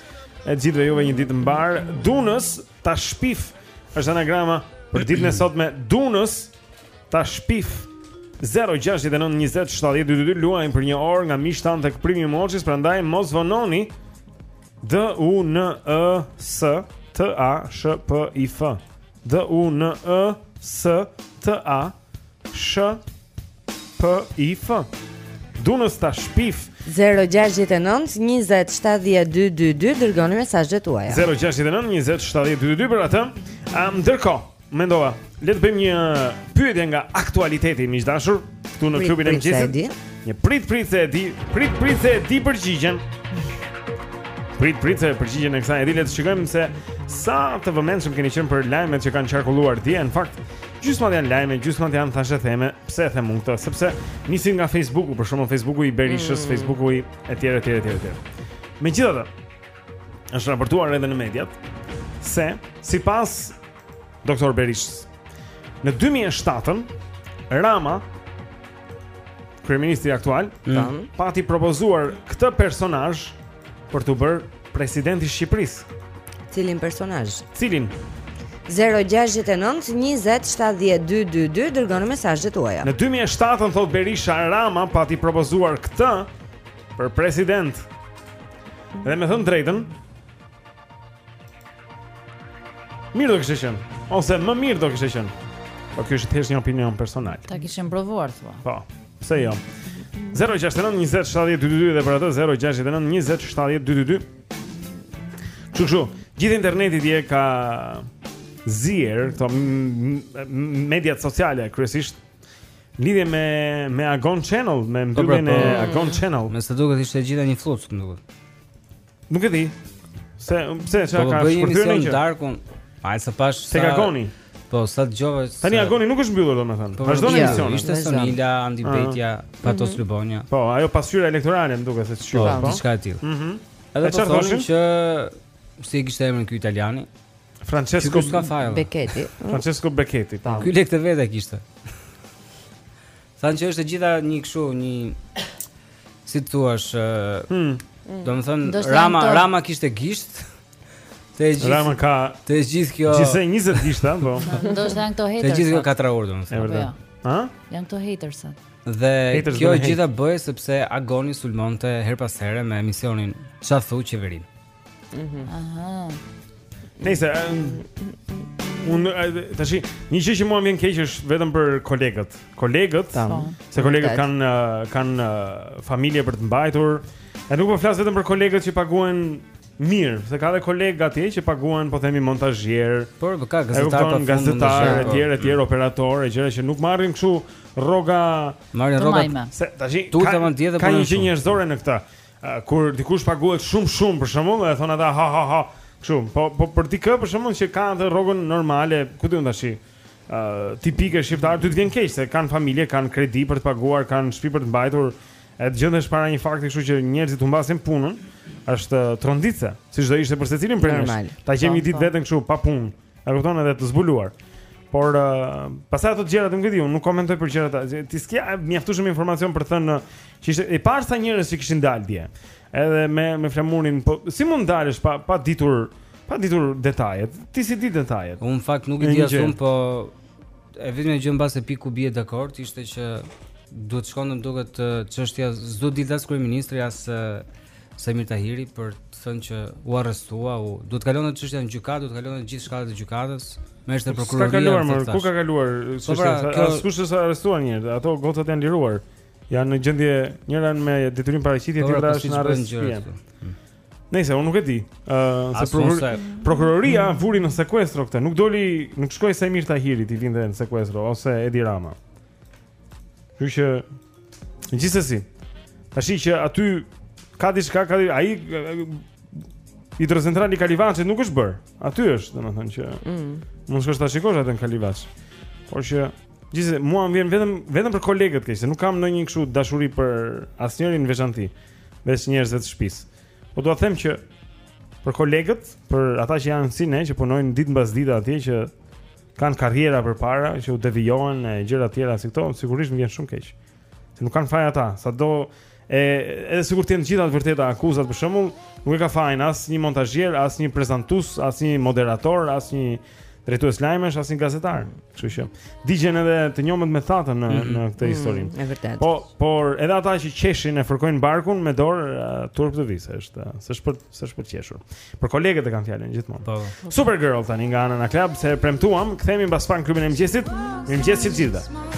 S4: E gjithëve juve një ditë të mbarë. Dunës ta shpif. Është anagrama për ditën e sotme. Dunës ta shpif. 069 20 70 222 luajm për një orë nga miqtë tanë tek Primi Moçis, prandaj mos vononi. D U N E S T A S H P I F. D U N E S T A Sh P I F Dunës ta shpif
S5: 0-6-9-20-70-222 Dërgoni mesazhet tuaja
S4: 0-6-9-20-70-222 Për atë um, Ndërkohë mendova le të bëjmë një pyetje nga aktualiteti miq të dashur Këtu në klubin e mëngjesit Një prit prit se e di Prit prit se e di përgjigjen Prit prit se përgjigjen e kësaj e di Le të shikojmë se Sa të vëmendshëm keni qenë për lajmet që kanë qarkulluar dje Në fakt Gjysmat janë lajme, gjysmat janë thashetheme. Pse e them unë këtë? Sepse nisi nga Facebooku, për shembull Facebooku i Berishës,
S5: mm.
S4: Facebooku i etj etj etj etj. Megjithatë, është raportuar edhe në media se sipas Dr. Berishës, në 2007-ën Rama kryeministri aktual
S5: mm.
S4: pati propozuar këtë personazh për t'u bërë president i Shqipërisë.
S5: Cilin personazh?
S4: Cilin?
S5: 0-6-9-27-12-2 Dërgoni mesazhet tuaja
S4: Në 2007 thotë Berisha Rama pati propozuar këtë Për president Dhe me thënë të drejtën Mirë do kishte qenë, ose më mirë do kishte qenë Po kjo është thjesht një opinion personal
S7: Ta kishim provuar, thua
S4: Po, pse jo 069 27 22 dhe për atë 069 27 22 Që kështu, gjithë interneti dje ka zier te mediat sociale kryesisht në lidhje me me Agon Channel, me
S6: po, pra,
S4: mbylljen e
S6: po.
S4: Agon Channel.
S6: Me sa duket ishte gjithë një flluskë, më duket.
S4: Nuk e di. Se pse çka
S6: po,
S4: ka shpërthyer në
S6: darkë? Aq sa pashë sa
S4: Tek Agoni.
S6: Po sa dëgjova.
S4: Tani Agoni nuk është mbyllur domethënë.
S6: Po,
S4: Vazhdon emisioni.
S6: Ishte Sonila, Andi Bejtja, Fatos
S4: mhm.
S6: Lubonja.
S4: Po, ajo pasqyra elektorale më duket se
S6: ç'ka.
S4: Po, po,
S6: diçka e tillë.
S4: Mhm.
S6: Edhe po
S4: thonim
S6: që si e kishte emrin ky italiani?
S4: Francesco
S5: Becchetti.
S4: Francesco Becchetti.
S6: Po. Ky lekë vetë kishte. Thanë që është e gjitha një kështu, një si të thuash, hmm.
S4: hmm.
S6: domethënë Rama
S7: to...
S6: Rama kishte gisht. Te gjithë
S4: Rama ka
S6: te gjithë kjo.
S4: Gjithsej 20 gishta, po.
S7: Ndoshta janë këto haters.
S6: Te gjithë kjo
S4: katrahurë
S6: domethënë.
S4: Është
S7: vërtet.
S4: Ha?
S7: Janë këto haters.
S6: Dhe
S4: haters
S6: kjo e gjitha bëhej sepse Agoni sulmonte herë pas here me emisionin Ça thu qeverinë. Mhm.
S7: Mm Aha.
S4: Nëse unë tash një gjë që mua më vjen keq është vetëm për kolegët. Kolegët,
S5: tamam, po.
S4: se kolegët kanë kanë familje për të mbajtur. E nuk po flas vetëm për kolegët që paguhen mirë, se ka dhe kolegë atje që paguhen, po themi montazhierë.
S6: Por ka
S4: gazetarë
S6: pa gazetarë e
S4: tjera
S6: e
S4: tjera mm. operatorë, gjëra që nuk marrin kështu rroga,
S6: marrin
S7: rroga.
S4: Se tash ka një gjë njerëzore në këtë. Kur dikush paguhet shumë shumë për shembull, e thonë ata ha ha ha, kështu. Po po për dikë për shembull që ka atë rrogën normale, ku di unë tash. Ë uh, tipike shqiptare ty të vjen keq se kanë familje, kanë kredi për të paguar, kanë shtëpi për të mbajtur. E të gjendesh para një fakti kështu që njerëzit të humbasin punën, është tronditëse, siç do ishte për secilin prej nesh. Ta
S5: gjejmë
S4: një po, ditë
S5: po.
S4: veten kështu pa punë. A kupton edhe të zbuluar. Por uh, pastaj ato të gjëra nuk e di, unë nuk komentoj për gjërat. Ti s'ke mjaftueshëm informacion për të thënë uh, që ishte e parë sa njerëz që kishin dalë dje. Edhe me me flamurin, po si mund dalësh pa pa ditur pa ditur detajet. Ti s'i di detajet?
S6: Unë fakt nuk i di as unë, po e vetmja gjë mbase pikë ku bie dakord ishte që duhet të shkojë në gjykatë çështja s'do dilte as kryeministri as Saimir Tahiri për të thënë që u arrestua, u duhet kalojë çështja në gjykatë, duhet kalojë gjithë shkallët e gjykatës. Me
S4: është
S6: prokuroria. S'ka
S4: kaluar,
S6: more,
S4: ku ka kaluar?
S6: Po pra,
S4: askush s'u arrestua një herë. Ato gocat janë liruar. Janë në gjendje njëra me detyrim paraqitje
S6: po pra,
S4: tjetra është në arrestim.
S6: Hmm.
S4: Nëse unë nuk e di, ë
S6: uh, se
S4: prokuroria mm. vuri në sekuestro këtë, nuk doli, nuk shkoi Saimir Tahiri t'i vinte në sekuestro ose Edi Rama. Kështu që gjithsesi. Tashi që aty ka diçka, ka ai hidrocentrali i Kalivaçit nuk është bërë. Aty është, domethënë që
S5: mm.
S4: mund të shkosh ta shikosh atë në Kalivaç. Por që gjithsesi mua më vjen vetëm vetëm për kolegët këtu, se nuk kam ndonjë kështu dashuri për asnjëri në veçanti, veç njerëzve të shtëpisë. Po dua të them që për kolegët, për ata që janë si ne që punojnë ditë mbas dite atje që
S14: kanë karriera përpara që u devijohen e gjëra të tjera si këto, sigurisht më vjen shumë keq. Se nuk kanë faj ata, sado e edhe sikur të jenë të gjitha të vërteta akuzat për shembull, nuk e ka fajin asnjë montazhier, asnjë prezantues, asnjë moderator, asnjë drejtues lajmesh, asnjë gazetar. Kështu që digjen edhe të njomët me të thatën në
S6: mm -hmm.
S14: në këtë mhm, histori.
S5: Mm -hmm, e vërtetë.
S14: Po, por edhe ata që qeshin e fërkojnë barkun me dorë turp t'u vijë se, është, s'është për s'është për të qeshur. Për kolegët e kam fjalën gjithmonë.
S6: Po.
S14: po. Super Girl tani nga Anna Naklab siç e premtuam, kthehemi mbas pak në klubin e mëngjesit. Mirëmëngjes të gjithëve.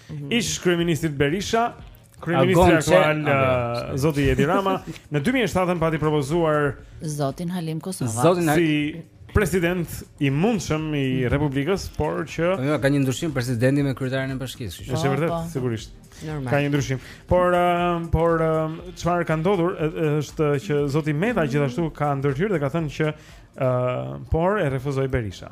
S4: Mhm. Ish kryeministrit Berisha, kryeministri aktual uh, Zoti Edi Rama në 2007 pati propozuar
S7: Zotin Halim Kosova.
S6: Zotin Halim
S4: si president i mundshëm i mhm. Republikës, por që
S6: po, jo, ka një ndryshim presidenti me kryetarin e bashkisë.
S4: Është po, vërtet,
S7: po.
S4: sigurisht.
S5: Normal.
S4: Ka një ndryshim. Por uh, por um, çfarë uh, ka ndodhur është që zoti Meta gjithashtu ka ndërhyrë dhe ka thënë që uh, por e refuzoi Berisha.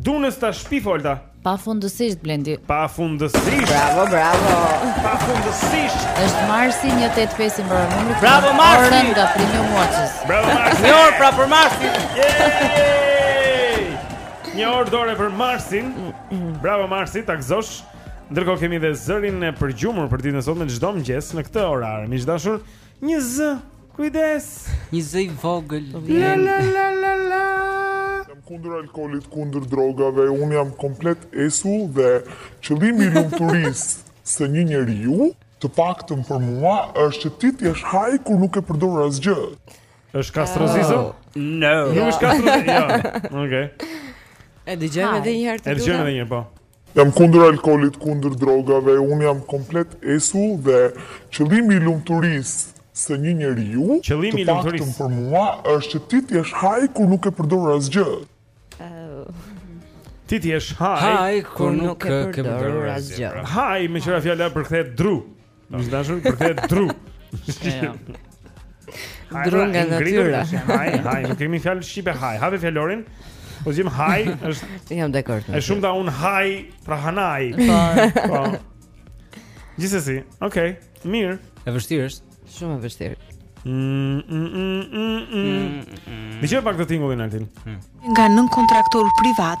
S4: Dhe nëse ta shpif Olta.
S7: Pafundësisht Blendi.
S4: Pafundësisht.
S5: Bravo, bravo.
S4: Pafundësisht.
S7: Është Marsi 185 i mbaron numri.
S6: Bravo Marsi.
S7: Orën nga Premium Watches.
S4: Bravo Marsi.
S6: Një orë pra për Marsin.
S4: Një orë dore për Marsin. Bravo Marsi, ta gëzosh. Ndërkohë kemi dhe zërin e përgjumur për ditën e sotme çdo mëngjes në këtë orar. Miq të dashur, Një zë, kujdes.
S6: Një zë i vogël.
S4: La la la la la.
S15: Jam kundër alkoolit, kundër drogave, unë jam komplet esull dhe qëllimi i lumturisë së një njeriu, të paktën për mua, është që ti të jesh high kur nuk e përdor asgjë.
S4: Është kastrozizëm?
S6: Oh, no.
S4: Nuk është kastrozizëm. Jo. Okej.
S5: E dëgjojmë edhe një herë të lutem.
S4: E dëgjojmë edhe një herë, po.
S15: Jam kundër alkoolit, kundër drogave, unë jam komplet esull dhe qëllimi i lumturisë së një njeriu, të paktën për mua, është që ti të jesh high kur nuk e përdor asgjë.
S4: Ti të jesh
S6: high kur nuk e përdor
S5: asgjë.
S4: High meqë ra fjala përkthehet dru. Me dashje përkthehet dru.
S5: Dru nga natyra.
S4: Haj, haj, nuk kemi fjalë shqipe haj. Hape fjalorin. Po jam haj, është
S5: jam dakord. Është
S4: shumë da un haj, pra hanaj. Po. Gjithsesi, okay, mirë.
S6: E vështirë është.
S5: Shumë e vështirë.
S4: Mm, mm, mm, Më jep pak atë tingullin Altin.
S16: Nga nënkontraktor privat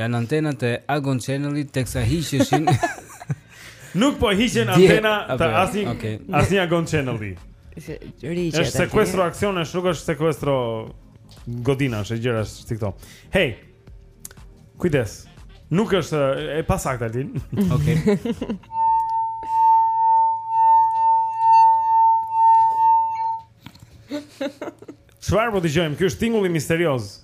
S6: Janë antenat e Agon Channel-it teksa hiqeshin.
S4: Nuk po hiqen antena të asnjë
S6: okay.
S4: asnjë Agon Channel-i. Është sekuestro aksionesh, nuk është sekuestro godinash e gjërash si këto. Hey. Kujdes. Nuk është e e saktë Altin.
S6: Okej. Okay.
S4: Çfarë po dëgjojmë? Ky është tingulli misterioz.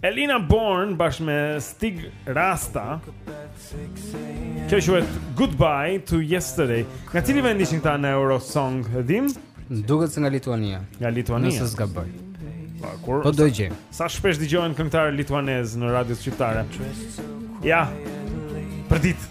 S4: Elina Born bashkë me Stig Rasta. Kjo quhet Goodbye to Yesterday. Nga cili vendi ishin këta në Eurosong, e dim?
S6: Duket se nga Lituania.
S4: Nga Lituania.
S6: Nëse s'gaboj.
S4: Pa, po, kur,
S6: po do gjej.
S4: Sa shpesh dëgjohen këngëtarë lituanezë në radiot shqiptare? Ja. Përditë.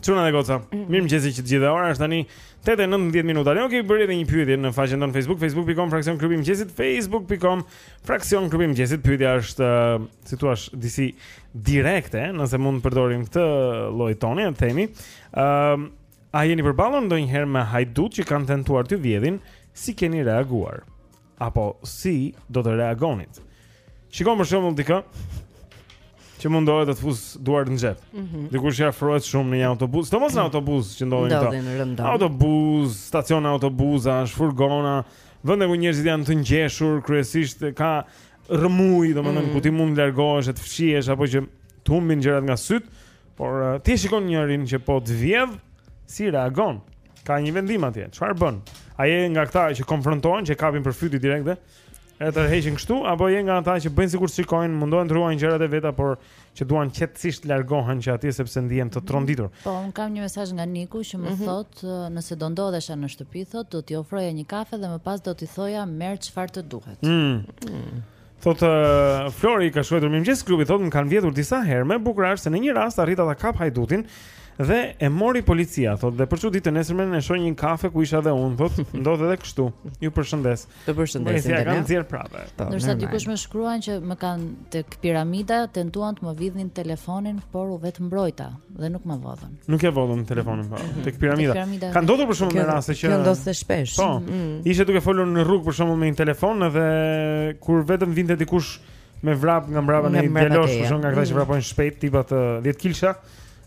S4: Çuna dhe goca. Mm. Mirëmëngjesi që të gjitha. Ora është tani 8:19 minuta. Ne u kemi bërë edhe një pyetje në faqen tonë Facebook, facebook.com fraksion klubi i mëngjesit, facebook.com fraksion klubi i mëngjesit. Pyetja është, uh, si t'ua them, disi direkte, nëse mund të përdorim këtë lloj toni, e themi. Ëm, uh, a jeni përballur ndonjëherë me hajdutë që kanë tentuar t'ju vjedhin? Si keni reaguar? apo si do të reagonit. Shikon për shembull dikë që mundohet të të fusë duart në xhep.
S5: Mm -hmm.
S4: Dikush të afrohet shumë në një autobus, sidomos në autobus që ndodhin këto.
S5: Ndodhin rëndom.
S4: Autobus, stacione autobusash, furgona, vende ku njerëzit janë të ngjeshur, kryesisht ka rrëmujë, domethënë
S5: mm -hmm.
S4: ku ti mund të largohesh, të fshihesh apo që të humbin gjërat nga sytë, Por uh, ti shikon njërin që po të vjedh, si reagon? Ka një vendim atje. Çfarë bën? A je nga këta që konfrontohen, që kapin për fyti direkte? e tërheqin kështu, apo je nga ata që bëjnë sikur s'shikojnë, mundohen të ruajnë gjërat e veta, por që duan qetësisht largohen që atje sepse ndihen të tronditur.
S7: Po, unë kam një mesazh nga Niku që më
S5: mm
S7: -hmm. thotë, nëse do ndodhesha në shtëpi, thotë do t'i ofroja një kafe dhe më pas do t'i thoja merr çfarë të duhet.
S4: Mm. Mm. Thotë Flori ka shkruar mirëmëngjes klubi thotë më kanë vjedhur disa herë më e bukura është se në një rast arrita ta kap hajdutin dhe e mori policia thotë dhe për çudi të nesërmen e shoh në kafe ku isha dhe unë thotë ndodh edhe kështu ju përshëndes
S5: të përshëndesim
S4: ja
S5: kanë
S4: nxjerrë prapë
S5: po,
S7: ndërsa dikush më shkruan që më kanë tek piramida tentuan të më vidhnin telefonin por u vetëmbrojta dhe nuk ma vodhën.
S4: Nuk e vodhën telefonin pra. Po, mhm. Tek piramida.
S7: piramida.
S4: Ka ndodhur për shembull në raste që
S5: Kjo ndodhte shpesh.
S4: Po.
S5: Mm
S4: -hmm. Ishe duke folur në rrugë për shembull me një telefon dhe kur vetëm vinte dikush me vrap nga mbrapa një djalosh, për shembull nga këta që
S5: mhm.
S4: vrapojnë shpejt tipa 50 kilësha,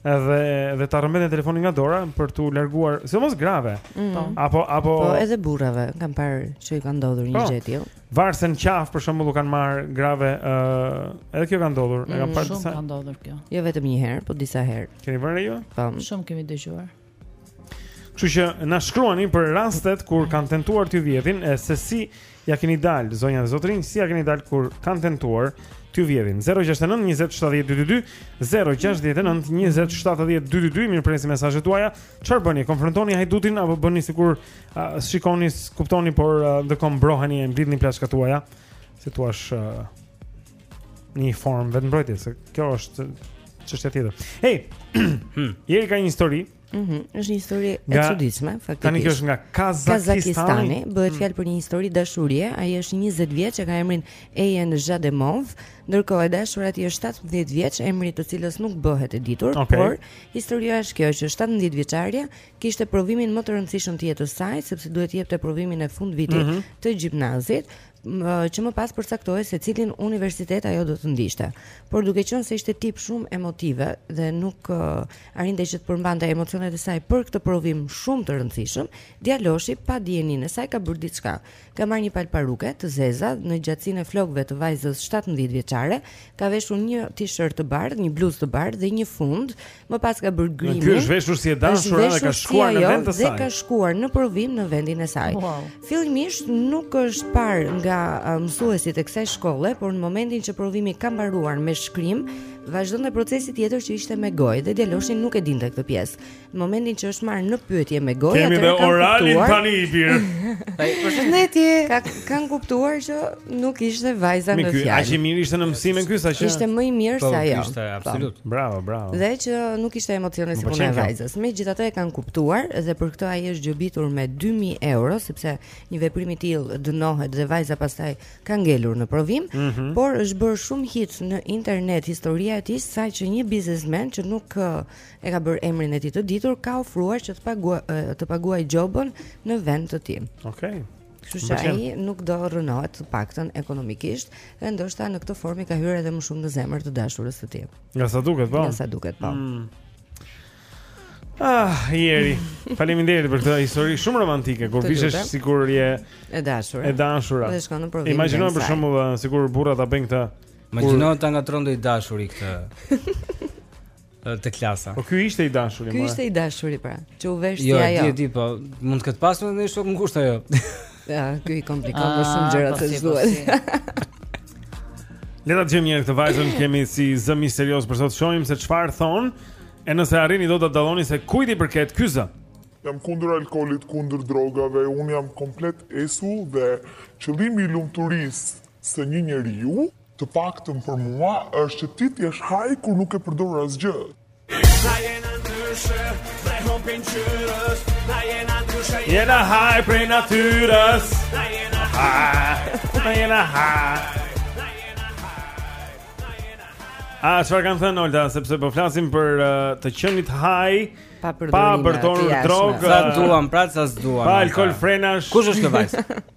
S4: edhe edhe ta rrëmben telefonin nga dora për t'u larguar, sidomos grave.
S5: Mm. Po.
S4: Apo apo
S5: po edhe burrave, kam parë që i ka ndodhur një
S4: po.
S5: gjë tillë.
S4: Varësen në qafë për shembull u kanë marrë grave ë uh, edhe kjo ka ndodhur, e kam parë disa.
S7: Shumë ka ndodhur kjo.
S5: Jo vetëm një herë, po disa herë.
S4: Keni vënë ju?
S5: Po.
S7: Shumë kemi dëgjuar.
S4: Kështu që na shkruani për rastet kur kanë tentuar t'ju vjedhin, e se si ia keni dalë zonja dhe zotërinj, si ia keni dalë kur kanë tentuar t'ju vjedhin. 069 20 70 222, 069 20 70 222, mirëpresim mesazhet tuaja. Çfarë bëni? Konfrontoni hajdutin apo bëni sikur s'shikoni, s'kuptoni, por uh, ndërkohë mbroheni e mblidhni plaçkat tuaja, si thua është uh, një formë vetëmbrojtje, se kjo është çështja tjetër. Hey, hmm. jeri ka një histori.
S5: Mhm, mm është një histori e çuditshme, faktikisht.
S4: Tani kjo është nga Kazakistani,
S5: Kazakistani bëhet
S4: mm.
S5: fjalë për një histori dashurie. Ai është 20 vjeç, e ka emrin Ejen Zhademov. Ndërkohë e dashura e tij është 17 vjeç, emri i të cilës nuk bëhet i ditur,
S4: okay.
S5: por historia është kjo që 17 vjeçarja kishte provimin më të rëndësishëm të jetës së saj, sepse duhet të jepte provimin e fundvitit
S4: mm -hmm.
S5: të gjimnazit, që më pas përcaktohej se cilin universitet ajo do të ndiqte. Por duke qenë se ishte tip shumë emotive dhe nuk uh, arrinte që të përmbante emocionet e saj për këtë provim shumë të rëndësishëm, djaloshi pa dijeninë e saj ka bërë diçka. Ka marrë një palë paruke të zeza në gjatësinë e flokëve të vajzës shtatëmbëdhjetë vjeçare, ka veshur një t-shirt të bardhë, një bluzë të bardhë dhe një fund, më pas ka bërë grimin.
S4: Ky është veshur si e dashura dhe ka shkuar në vend të saj.
S5: Dhe ka shkuar në provim në vendin e saj.
S7: Wow.
S5: Fillimisht nuk është parë nga mësuesit e kësaj shkolle, por në momentin që provimi ka mbaruar me shkrim, vazhdonte procesi tjetër që ishte me gojë dhe djaloshi nuk e dinte këtë pjesë. Në momentin që është marrë në pyetje me gojë,
S4: atë
S5: kanë
S4: kuptuar.
S5: Kemi
S4: dhe
S5: oralin
S4: tani i biri.
S5: Përshëndetje. Ka kanë kuptuar që nuk ishte vajza në
S4: fjalë. Aq i mirë ishte në mësime ky sa që
S5: ishte më i mirë
S4: po,
S5: se ajo. Po, ishte
S4: absolut. Po. Bravo, bravo.
S5: Dhe që nuk kishte emocione si
S4: po,
S5: puna e vajzës. Megjithatë e kanë kuptuar dhe për këtë ai është gjobitur me 2000 euro sepse një veprim i tillë dënohet dhe vajza pastaj ka ngelur në provim,
S4: mm -hmm.
S5: por është bërë shumë hit në internet historia e tij sa që një biznesmen që nuk e ka bërë emrin e tij të ditur, ka ofruar që të paguajë të paguajë gjobën në vend të tij.
S4: Okej.
S5: Okay.
S4: Kështu
S5: që ai nuk do rrënohet të paktën ekonomikisht dhe ndoshta në këtë formë ka hyrë edhe më shumë në zemër të dashurës së tij.
S4: Nga sa duket po.
S5: Nga sa duket po.
S4: Mm. Ah, Jeri. Faleminderit për këtë histori shumë romantike, kur vishesh sikur je
S5: e dashur.
S4: E dashur.
S5: Dhe shkon në provim.
S4: Imagjino për shembull sikur burrat ta bëjnë këtë.
S6: Imagjino ta ngatërronte i dashuri këtë. te klasa.
S4: Po ky ishte i dashuri më.
S5: Ky ishte i dashuri pra, që u vesh jo, si ajo.
S6: Jo,
S5: e
S6: di, e di po, mund të ketë pasur edhe një shok të ngushtë ajo.
S5: Ja, ky i komplikon më shumë ah,
S7: gjërat po
S5: të
S7: zgjuar.
S4: Le ta dëgjojmë një këtë vajzën që kemi si zë misterioz për sot shohim se çfarë thotë. E nëse arrini do ta dalloni se kujt i përket, ky zë.
S15: Jam kundër alkoolit, kundër drogave, unë jam komplet esu dhe qëllimi i lumturisë së një njeriu Të paktën për mua, është që ti të jesh haj kur nuk ke përdorur asgjë.
S17: Na jena ndryshe, dhe hopin qyrës Na jena ndryshe,
S4: jena haj prej natyrës
S17: Na jena
S4: haj, na jena haj A, çfarë kanë thënë, Olta, sepse po flasim për uh, të qënit haj
S5: Pa
S4: përdorur,
S5: pa përdorur
S4: drogë
S6: Sa duam, pra sa s'duam
S4: Pa alkool frenash
S6: Kush është kjo vajzë?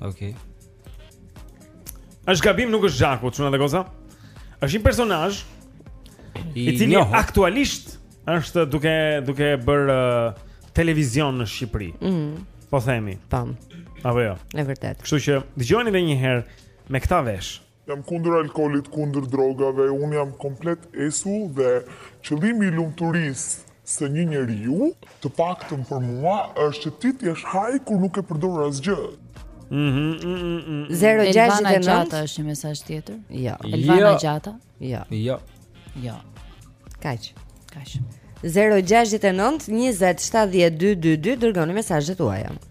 S4: Okej.
S5: Okay.
S4: Është gabim nuk është Zhaku, çuna dhe goca. Është një personazh i,
S6: i
S4: cili
S6: njohë.
S4: aktualisht është duke duke bërë uh, televizion në Shqipëri.
S5: Mhm.
S4: Mm po themi.
S5: Tam.
S4: Apo jo.
S5: Është vërtet.
S4: Kështu që dëgjoni edhe një herë me këta vesh.
S15: Jam kundër alkoolit kundër drogave unë jam komplet esu dhe qëllimi i lumturisë së një njeriu të paktën për mua është që ti të jesh haj kur nuk ke përdorur asgjë.
S4: Mhm. Zero gjashtë
S7: Elvana Gjata është një mesazh tjetër.
S5: Jo.
S7: Elvana
S6: jo.
S7: Gjata?
S5: Jo.
S6: Jo.
S7: Jo.
S5: Kaç?
S7: Kaç?
S5: 069 20 70 222 dërgoni mesazhet tuaja.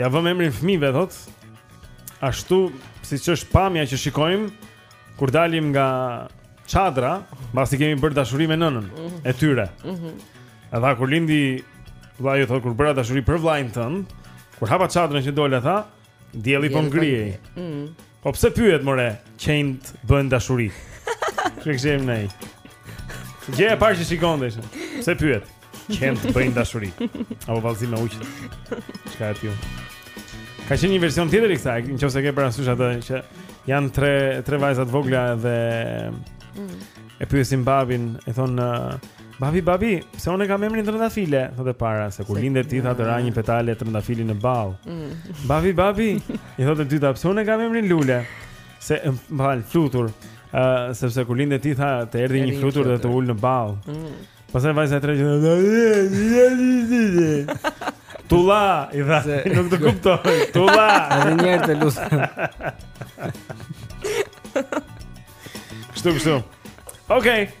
S4: Ia vëmë emrin fëmijëve thotë. Ashtu siç është pamja që shikojmë kur dalim nga çadra, mbasi kemi bërë dashuri me nënën e tyre.
S5: Mhm.
S4: Mm Edhe kur lindi vllai thotë kur bëra dashuri për vllain tënd, kur hapa çadrën që dola tha, Dielli po ngrihej.
S5: Mm.
S4: Po pse pyet more, qentë bëjnë dashuri. Shikojmë ne. Gjëja e parë që shikon dhe ishte. Pse pyet? Qentë bëjnë dashuri. Apo vallëzim me ujqit. Çka e pjun? Ka qenë një version tjetër i kësaj, nëse ke parasysh atë që janë tre tre vajza të vogla dhe mm. e pyesin babin, i thonë Babi, babi, pse unë e kam emrin Trëndafile, thotë e para se kur linde ti tha të ra një petale trëndafili në ball.
S5: Mm.
S4: Babi, babi, i thotë e dyta, pse unë e kam emrin lule? Se mbal flutur, ë uh, sepse kur linde ti tha të erdhi një flutur dhe
S5: t'u
S4: ul në ball.
S5: Mm.
S4: Pastaj vajza e tretë. Tulla, i tha, nuk të kuptoj. Tulla,
S6: edhe një herë të lutem.
S4: Kështu, kështu. Okej.
S18: Okay.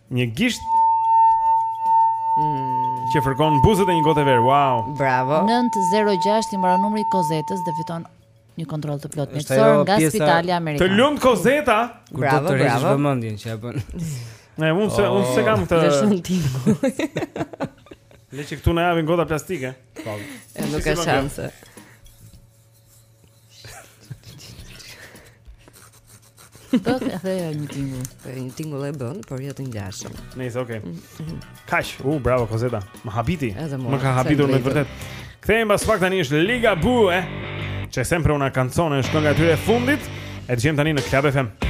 S18: Një gisht mm. që fërkon buzët e një gote vere. Wow.
S5: Bravo.
S7: 906 i mbaron numri i Kozetës dhe fiton një kontroll të
S6: plotë
S7: mjekësor nga
S6: pjesa...
S7: Spitali Amerikan.
S18: Të lumt Kozeta.
S6: Bravo, bravo. Vëmendjen që e bën.
S18: Ne mund se unë se kam këtë.
S5: Lëshon tingull.
S18: Le që këtu na japin gota plastike. Po.
S5: Nuk ka shanse.
S7: Po edhe ajo një tingull.
S5: Po një tingull e bën, por jo të ngjashëm.
S18: Nice, okay. Mm, mm. Kaç, u uh, bravo Kozeta. Më habiti. Më ka habitur me
S5: të
S18: vërtet. Kthehem pas pak tani është Ligabue. Eh? C'è sempre una canzone është kënga e tyre e fundit. E dëgjojmë tani në Club FM.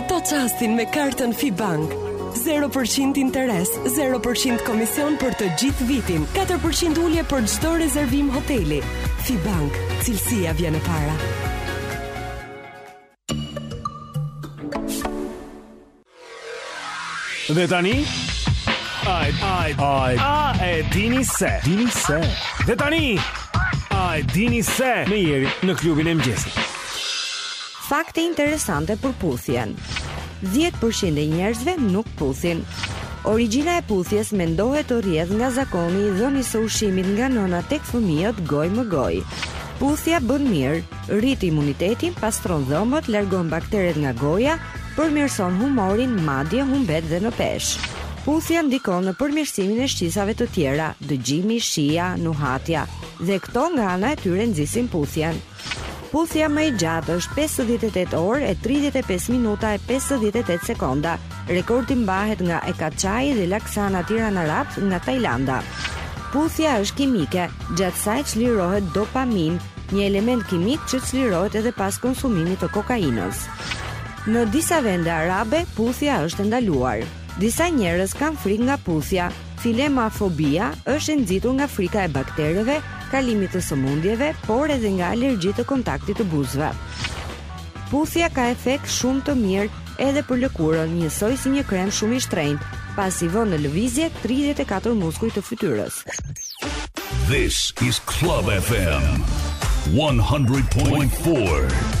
S19: Përjeto çastin me kartën Fibank. 0% interes, 0% komision për të gjithë vitin, 4% ulje për çdo rezervim hoteli. Fibank, cilësia vjen e para.
S2: Dhe tani Ai ai ai a e dini se dini se Dhe tani ai dini se me jeri në klubin e mëjesit
S5: Fakte interesante për puthjen 10% e njerëzve nuk puthin Origjina e puthjes mendohet të rrjedh nga zakoni i dhënies së ushqimit nga nëna tek fëmijët gojë më gojë. Puthja bën mirë, rrit imunitetin, pastron dhëmbët, largon bakteret nga goja, përmirëson humorin, madje humbet dhe në peshë. Puthja ndikon në përmirësimin e shqisave të tjera, dëgjimi, shija, nuhatja, dhe këto nga ana e tyre nxisin puthjen. Puthja më e gjatë është 58 orë e 35 minuta e 58 sekonda. Rekordi mbahet nga Ekaçai dhe Laksana Tiranarat nga Tajlanda. Puthja është kimike, gjatë saj çlirohet dopamin, një element kimik që çlirohet edhe pas konsumimit të kokainës. Në disa vende arabe, puthja është e ndaluar. Disa njerëz kanë frikë nga puthja. Filemafobia është e nxitur nga frika e baktereve, kalimit të sëmundjeve, por edhe nga alergjitë të kontaktit të buzëve. Puthja ka efekt shumë të mirë edhe për lëkurën, njësoj si një krem shumë i shtrenjtë, pasi vë në lëvizje 34 muskuj të fytyrës.
S1: This is Club FM 100.4.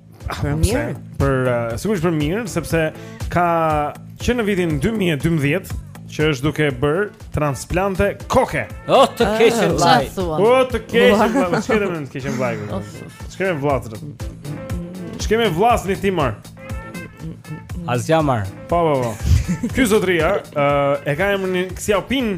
S4: Për
S5: mirë.
S4: Për uh, sigurisht për mirë, sepse ka që në vitin 2012 që është duke bërë transplante koke.
S6: Oh, të
S7: ah, keqen vllai.
S4: Oh, të keqen vllai. Çfarë më të keqen vllai? Çkemi vllazër? Çkemi vllazni ti mar.
S6: Azjamar.
S4: Po, po, po. Ky zotria, ë,
S6: uh,
S4: e ka emrin
S6: Xiaoping.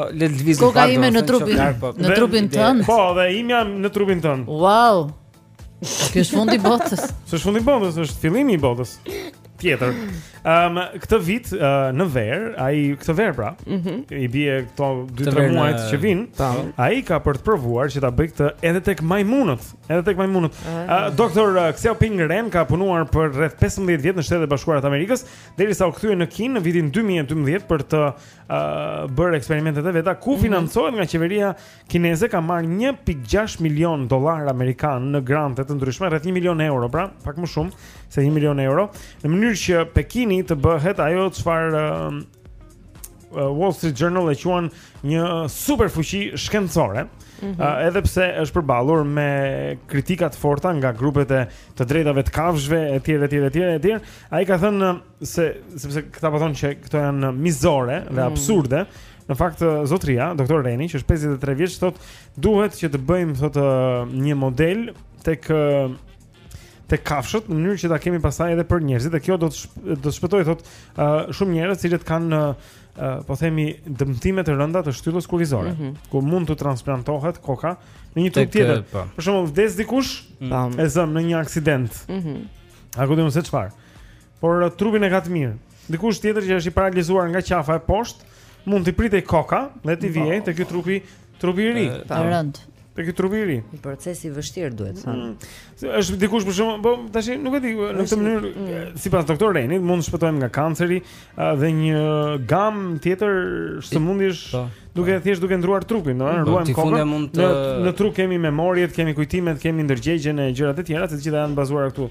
S6: Le të lëvizë
S7: koka ime në trupin,
S6: po.
S7: në trupin tënd.
S4: Po, dhe imja në trupin tënd.
S7: Wow. Kjo është fundi i botës.
S4: Është fundi i botës, është fillimi i botës. Tjetër. Ehm, um, këtë vit uh, në verë, ai këtë verë pra, mm -hmm. i bie këto 2-3
S6: muaj në...
S4: që vijnë,
S6: po.
S4: ai ka për të provuar që ta bëjë këtë edhe tek majmunët, edhe tek majmunët. Uh, uh, Doktor uh, Xiao Ping Ren ka punuar për rreth 15 vjet në Shtetet e Bashkuara të Amerikës, derisa u kthye në Kinë në vitin 2012 për të uh, bërë eksperimentet e veta ku mhm. financohet nga qeveria kineze ka marrë 1.6 milion dollarë amerikanë në grante të ndryshme rreth 1 milion euro pra pak më shumë se 1 milion euro në mënyrë që Pekini të bëhet ajo çfarë uh, uh, Wall Street Journal e quan një superfuqi shkencore
S5: Mm -hmm.
S4: uh, edhe pse është përballur me kritika të forta nga grupet e të drejtave të kafshëve etj etj etj etj ai ka thënë se sepse këta po thonë që këto janë mizore dhe
S5: mm.
S4: absurde. Mm. Në fakt zotria, doktor Reni, që është 53 vjeç, thotë duhet që të bëjmë thotë një model tek te kafshët në mënyrë që ta kemi pastaj edhe për njerëzit dhe kjo do të do të shpëtojë thotë uh, shumë njerëz të cilët kanë uh, po themi dëmtime të rënda të shtyllës kurrizore
S5: mm -hmm.
S4: ku mund të transplantohet koka në një trup tjetër.
S6: Po.
S4: Për shembull, vdes dikush,
S5: mm.
S4: e zëm në një aksident.
S5: Mhm.
S4: Mm A ku do të mos e çfarë? Por uh, trupin e ka të mirë. Dikush tjetër që është i paralizuar nga qafa e poshtë, mund t'i pritej koka dhe t'i vihej te ky trupi, trupi i ri.
S7: Të rënd.
S4: Te ky trupi i ri.
S5: Një proces i vështirë duhet thënë.
S4: Mm. Është dikush për shakun, po tash nuk e di, në këtë mënyrë
S5: mm.
S4: sipas doktor Renit mund të shpëtojmë nga kanceri uh, dhe një gamë tjetër sëmundjesh
S6: po, po.
S4: duke thjesht duke ndërruar trupin, domethënë
S6: po,
S4: ruajmë kokën. Në në tru kemi memoriet, kemi kujtimet, kemi ndërgjegjen e gjërat e tjera, të gjitha janë bazuar këtu.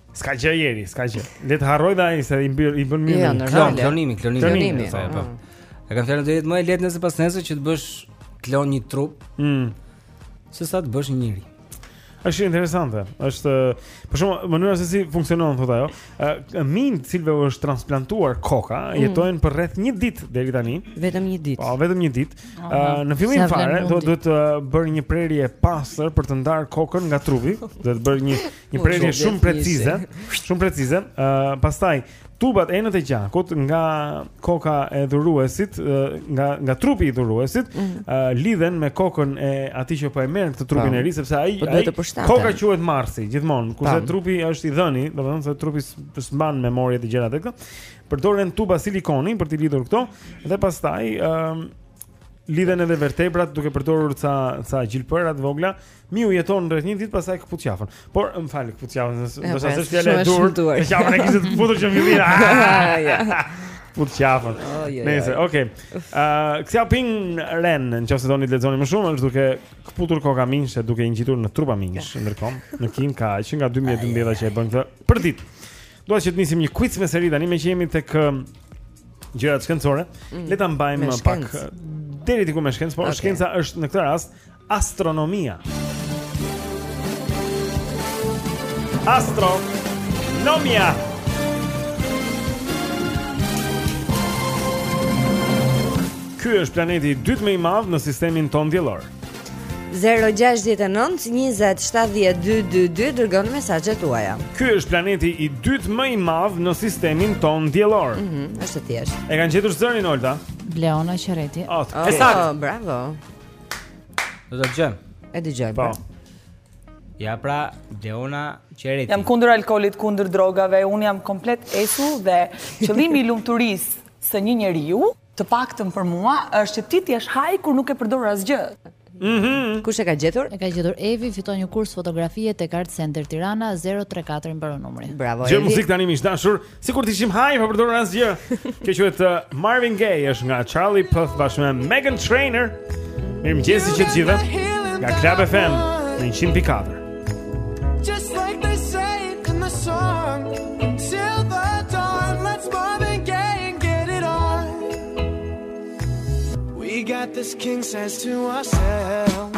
S4: S'ka gjë Eri, s'ka gjë. Le të harrojë dhe ai se i bën i bën mirë.
S5: Jo,
S6: klon, klonimi, klonimi.
S4: Klonimi,
S5: po.
S6: po. Mm. E kam fjalën do jetë më e lehtë nëse pas nesër që të bësh klon një trup.
S4: Mm.
S6: Se sa të bësh një njeri.
S4: Është interesante. Është për shembull mënyra se si funksionon thotë ajo. Ë minjtë cilëve u është transplantuar koka,
S5: mm.
S4: jetojnë për rreth një ditë deri tani.
S5: Vetëm një ditë.
S4: Po, vetëm një ditë. Ë në fillim fare do duhet të bëhet një prerje e pastër për të ndarë kokën nga trupi, do të bëhet një Një prerje
S5: shumë
S4: precize, shumë precize. Ë uh, pastaj tubat e enëve të gjakut nga koka e dhuruesit, uh, nga nga trupi i dhuruesit, ë mm -hmm. uh, lidhen me kokën e atij që po e merr këtë trupin e ri sepse ai
S5: po
S4: ai koka quhet marrësi gjithmonë, kurse trupi është dhënësi, domethënë se trupi s'mban memorie e gjëra të këtilla. Përdoren tuba silikoni për të lidhur këto dhe pastaj ë uh, lidhen edhe vertebrat duke përdorur ca ca gjilpëra të vogla Miu jeton rreth një ditë pastaj këput qafën. Por më fal, këput qafën, do të thotë se e dur. Qafën e kishte të këputur që në
S5: fillim.
S4: Këput qafën.
S5: Nejse,
S4: okay. Ë, Xiaoping Ren, nëse doni të lexoni më shumë, është duke këputur koka minjsh, duke i ngjitur në trupa minjsh, ndërkohë në Kinë ka që nga 2012 që e bën këtë përditë. Dua që të nisim një quiz me Erin tani meqë jemi tek gjërat shkencore.
S5: Mm.
S4: Le ta mbajmë pak deri diku me shkencë, por shkenca është në këtë rast Astronomia. Astronomia. Ky është planeti i dytë më i madh në sistemin tonë diellor.
S5: 0-6-9-20-72-22 Dërgoni mesazhet tuaja
S4: Ky është planeti i dytë më i madh në sistemin tonë diellor
S5: mm -hmm, është e thjeshtë
S4: E kanë gjetur zërin, Olta?
S7: Bleona Qereti
S4: oh,
S5: okay.
S4: E saktë oh,
S5: Bravo
S6: Do ta dëgjojmë.
S5: E dëgjojmë.
S4: Po. Pra.
S6: Ja pra Bleona Qereti.
S20: Jam kundër alkoolit, kundër drogave, unë jam komplet esu dhe qëllimi i lumturisë së një njeriu, të paktën për mua, është që ti të jesh high kur nuk e përdor asgjë.
S4: Mhm.
S5: Kush e ka gjetur?
S7: E ka gjetur Evi, fiton një kurs fotografie tek Art Center Tirana 034 i mbaron numri.
S5: Bravo
S4: Evi. Dëgjojmë muzikë tani miq të dashur, Sikur të ishim high, pa përdorur asgjë. Kjo quhet uh, Marvin Gaye, është nga Charlie Puth bashkë me Megan Trainor. Mirëmëngjesi të gjithëve. Nga Club FM në 100.4.
S13: Just like they say in the song Till the dawn Let's Marvin Gaye and get it on We got this king size to ourselves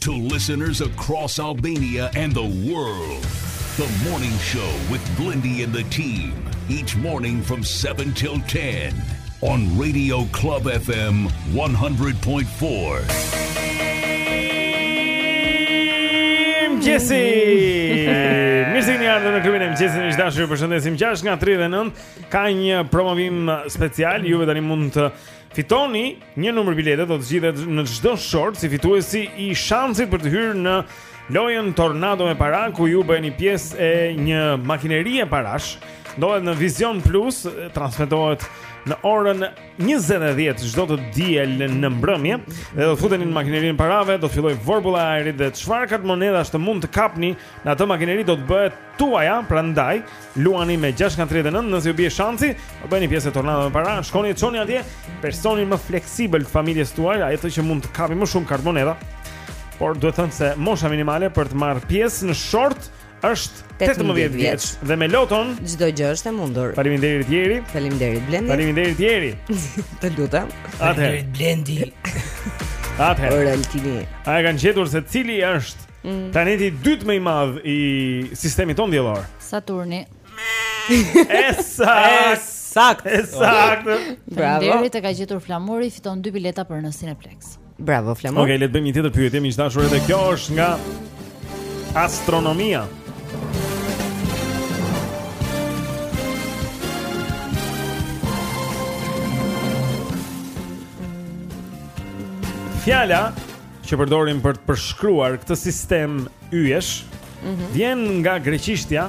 S13: To
S1: listeners across Albania and the world, the morning show with Blendi and the team, each morning from 7 till 10 on Radio Club FM 100.4.
S4: Mëngjesi! Mirë se keni ardhur në klubin e mëngjesit. Miq të dashur, ju përshëndesim. 6 nga 39 ka një promovim special. Juve tani mund të fitoni Një numër bilete do të zgjidhet në çdo short si fituesi i shansit për të hyrë në lojën Tornado me para ku ju bëheni pjesë e një makinerie parash. Ndodhet në Vizion Plus, transmetohet në orën 20:10 çdo të diel në mbrëmje dhe do të futeni në makinerinë e parave, do të fillojë vorbulla e ajrit dhe çfarë kartëmonedhash të mund të kapni në atë makineri do të bëhet tuaja, prandaj luani me 6 nga 39, nëse ju bie shansi, do bëheni pjesë e Tornados me para, shkoni e çoni atje personin më fleksibël të familjes tuaj, atë që mund të kapi më shumë kartëmonedha. Por duhet thënë se mosha minimale për të marrë pjesë në short është 18 vjeç dhe me loton
S5: çdo gjë është e mundur.
S4: Faleminderit Jeri.
S5: Faleminderit Blendi.
S4: Faleminderit Jeri.
S5: Të lutem.
S4: Faleminderit
S6: Blendi.
S4: Atëherë.
S5: Altini.
S4: A e kanë gjetur se cili është
S7: Mm.
S4: Planeti i dytë më i madh i sistemit tonë diellor.
S7: Saturni.
S4: E
S6: saktë.
S4: E
S7: saktë. E saktë. Bravo. Jeri, e ka gjetur Flamuri fiton dy bileta për në Cineplex.
S5: Bravo Flamur.
S4: Okej, okay, le të bëjmë një tjetër pyetje, miq të dashur, edhe kjo është nga astronomia. Fjala që përdorim për të përshkruar këtë sistem yjesh,
S5: mm -hmm.
S4: vjen nga greqishtja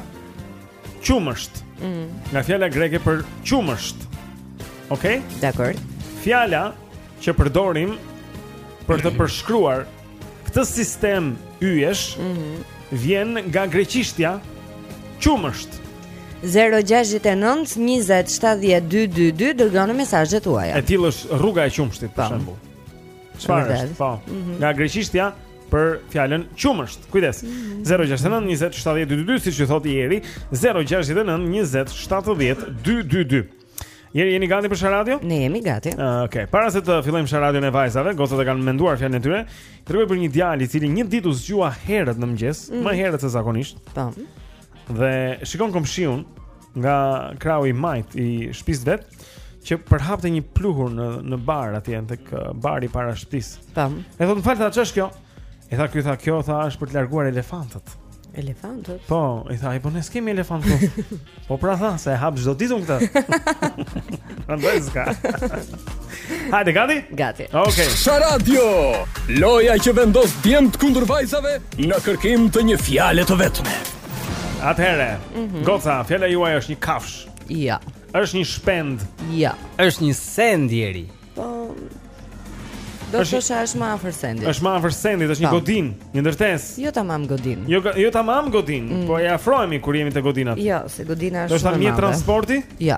S4: qumësht.
S5: Mm -hmm.
S4: Nga fjala greke për qumësht. Okej? Okay?
S5: Dakor.
S4: Fjala që përdorim për të përshkruar këtë sistem yjesh,
S5: mm -hmm.
S4: vjen nga greqishtja qumësht.
S5: 0-6-9-20-70-222 Dërgoni mesazhet tuaja.
S4: E tillë është rruga e qumështit për, po, shembull Çfarë është? Po.
S5: Mm -hmm.
S4: Nga greqishtja për fjalën qumësht. Kujdes. 069 20 70 222 siç ju thotë Jeri, 069 20 70 222. Jeni jeni gati për Sharadio?
S5: Ne jemi gati.
S4: Uh, Okej. Okay. Para se të fillojmë Sharadion e vajzave, gocat e kanë menduar fjalën e tyre. Tregoj për një djalë i cili një ditë u zgjua herët në mëngjes,
S5: mm.
S4: më herët se zakonisht.
S5: Po.
S4: dhe shikon komshiun nga krahu i majtë i shtëpisë vet që përhapte një pluhur në në bar atje tek uh, bari para shtëpisë.
S5: Po.
S4: E thotë më fal tha ç'është kjo? E tha ky tha kjo tha është për të larguar elefantët.
S5: Elefantët?
S4: Po, i tha, po ne s'kemi elefantë. po pra tha se e hap çdo ditë unë këtë. Prandaj s'ka. Hajde, gati?
S5: Gati.
S4: Okej.
S11: Okay. Sharada, loja që vendos djemt kundër vajzave në kërkim të një fjale të vetme.
S4: Atëherë,
S5: mm -hmm.
S4: goca, fjala juaj është një kafshë.
S5: Ja.
S4: Është një shpend.
S5: Ja.
S6: Është një send Jeri.
S5: Po. Do
S4: të
S5: thosha është më afër sendit.
S4: Është më afër sendit, është një godinë, një ndërtesë.
S5: Jo tamam godinë.
S4: Jo jo tamam godinë,
S5: mm.
S4: po e afrohemi kur jemi te godinat.
S5: Jo, se godina është.
S4: Do
S5: të thotë
S4: mjet transporti?
S5: Jo.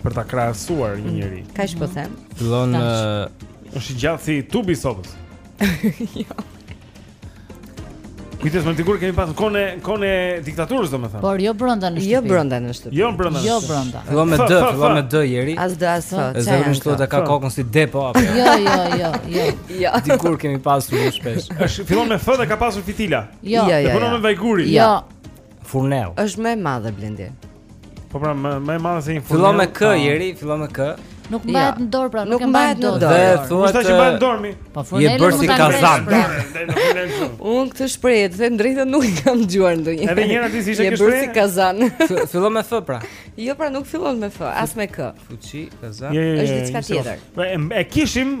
S5: për
S4: ta krahasuar një njeri.
S5: Mm, Kaq po them?
S6: Filan
S4: është i gjatë si tubi i sobës.
S5: Jo.
S4: Kujto se dikur kemi pasur kohën e kohën e diktaturës domethënë.
S7: Por jo brenda në jo shtëpi.
S5: Jo brenda në shtëpi.
S4: Jo brenda.
S7: Jo brenda.
S6: Fillon me D, fillon me D Jeri.
S5: As D as
S7: F.
S5: Është
S6: më shtuar ta ka kokën si depo apo. Jo,
S7: jo, jo, jo. Jo.
S6: Dikur kemi pasur më shpesh.
S4: Është fillon me F dhe ka pasur fitila.
S7: Jo,
S5: jo, jo. Fillon
S4: me vajgur.
S7: Jo.
S6: Furnelë.
S5: Është më e madhe Blendi.
S4: Po pra, më më e madhe se një furnelë.
S6: Fillon me K, Jeri, fillon me K.
S7: Nuk mbahet në dorë, pra
S5: nuk
S7: e
S5: mbahet në dorë.
S6: Dhe
S4: thua se që mbahet në dorë mi.
S7: Po
S6: furnelë.
S7: Je
S6: bërë si kazan.
S5: Unë këtë shprehje të them drejtën nuk e kam dëgjuar ndonjëherë.
S4: Edhe njëra ti ishte
S5: kështu.
S4: Je
S5: bërë si kazan.
S6: Fillon me F pra.
S5: Jo, pra nuk fillon me F, as me K.
S6: Fuçi, kazan.
S5: Është diçka tjetër.
S4: Po e kishim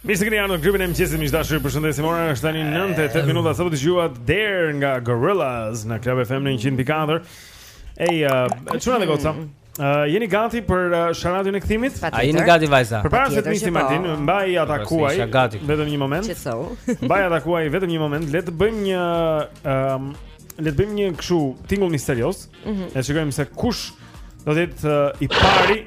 S4: Mirë se erdhët në klubin e mëngjesit miq të dashur. Ju përshëndesim. Ora është tani 9:08 minuta. Sapo dëgjuat Dare nga Gorillaz në Club FM në 104. Ej, uh, çuna dhe goca. Uh, jeni gati për uh, sharadën e kthimit?
S6: A jeni gati vajza?
S4: Përpara se të nisim
S5: Martin, po.
S4: mbaj
S6: ata kuaj.
S4: Vetëm një moment. Mbaj ata kuaj vetëm një moment. Le të bëjmë një um, le të bëjmë një kështu tingull misterioz.
S5: Mm -hmm.
S4: E shohim se kush do të jetë uh, i pari.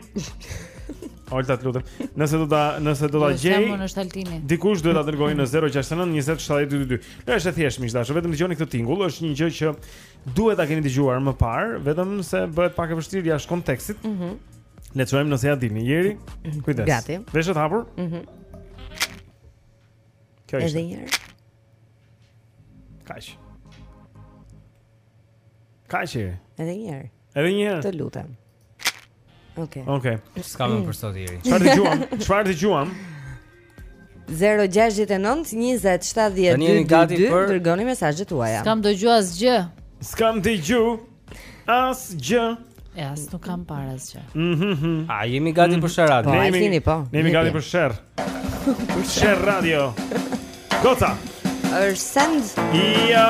S4: Olta të lutem. Nëse do ta nëse do ta gjej.
S7: Sa më është Altini?
S4: Dikush duhet ta dërgojë në 069 20 70 222. Është e thjeshtë miq të dashur, vetëm dëgjoni këtë tingull, është një gjë që duhet ta keni dëgjuar më parë, vetëm se bëhet pak e vështirë jashtë kontekstit.
S5: Mhm.
S4: Mm Le të shojmë nëse ia dini. Jeri, mhm. kujdes.
S5: Gati.
S4: Veshët hapur?
S5: Mhm.
S4: Mm Kjo është.
S5: Edhe një herë.
S4: Kaq. Kaq.
S5: Edhe një herë.
S4: Edhe një herë.
S5: Të lutem. Okej. Okay.
S4: Okej. Okay.
S6: S'ka më për sot Jeri.
S4: Çfarë dëgjuam? Çfarë dëgjuam?
S6: 0-6-9-20-70-222
S5: Dërgoni mesazhet tuaja
S7: S'kam dëgju asgjë
S4: S'kam dëgju asgjë
S7: E as nuk kam parë asgjë
S4: mm -hmm.
S6: A jemi gati mm. për
S5: sharadë
S4: Ne jemi,
S5: po.
S4: ne jemi gati për sharadë Sherr radio Goza
S5: është send?
S4: Jo,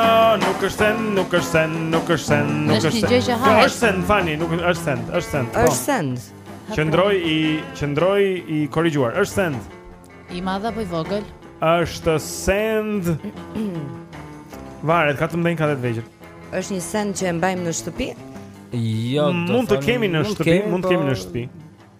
S4: nuk është send, nuk është send, nuk është send, nuk
S7: është send.
S4: Është
S7: gjë që
S4: ha.
S7: Jo,
S4: është send, fani, nuk është send, është send. Po.
S5: Është send.
S4: Qëndroj i, qëndroj i korrigjuar. Është send.
S7: I madh apo i vogël?
S4: Është send. Varet, ka të mëdhenj ka të vegjël.
S5: Është një send që e mbajmë në shtëpi?
S6: Jo,
S4: mund të kemi në shtëpi, mund të kemi në
S6: po- shtëpi.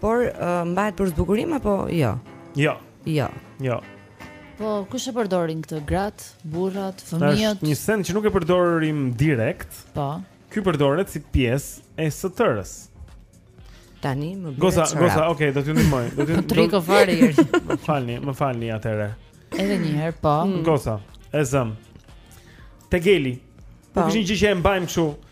S4: Por
S5: mbahet për zbukurim apo jo?
S4: Jo.
S5: Jo.
S4: Jo.
S7: Po kush e përdorin këtë? Grat, burrat, fëmijët?
S4: Është një send që nuk e përdorim direkt.
S7: Po.
S4: Ky përdoret si pjesë e së tërës.
S5: Tani më bëhet.
S4: Goza, goza, okay, do t'ju ndihmoj. Do t'ju
S7: triko fare Jeri.
S4: Më falni, më falni atëherë.
S7: Edhe një herë, po. Mm.
S4: Goza, e zëm. Tegeli.
S5: Po.
S4: Nuk është një gjë që e mbajmë kështu.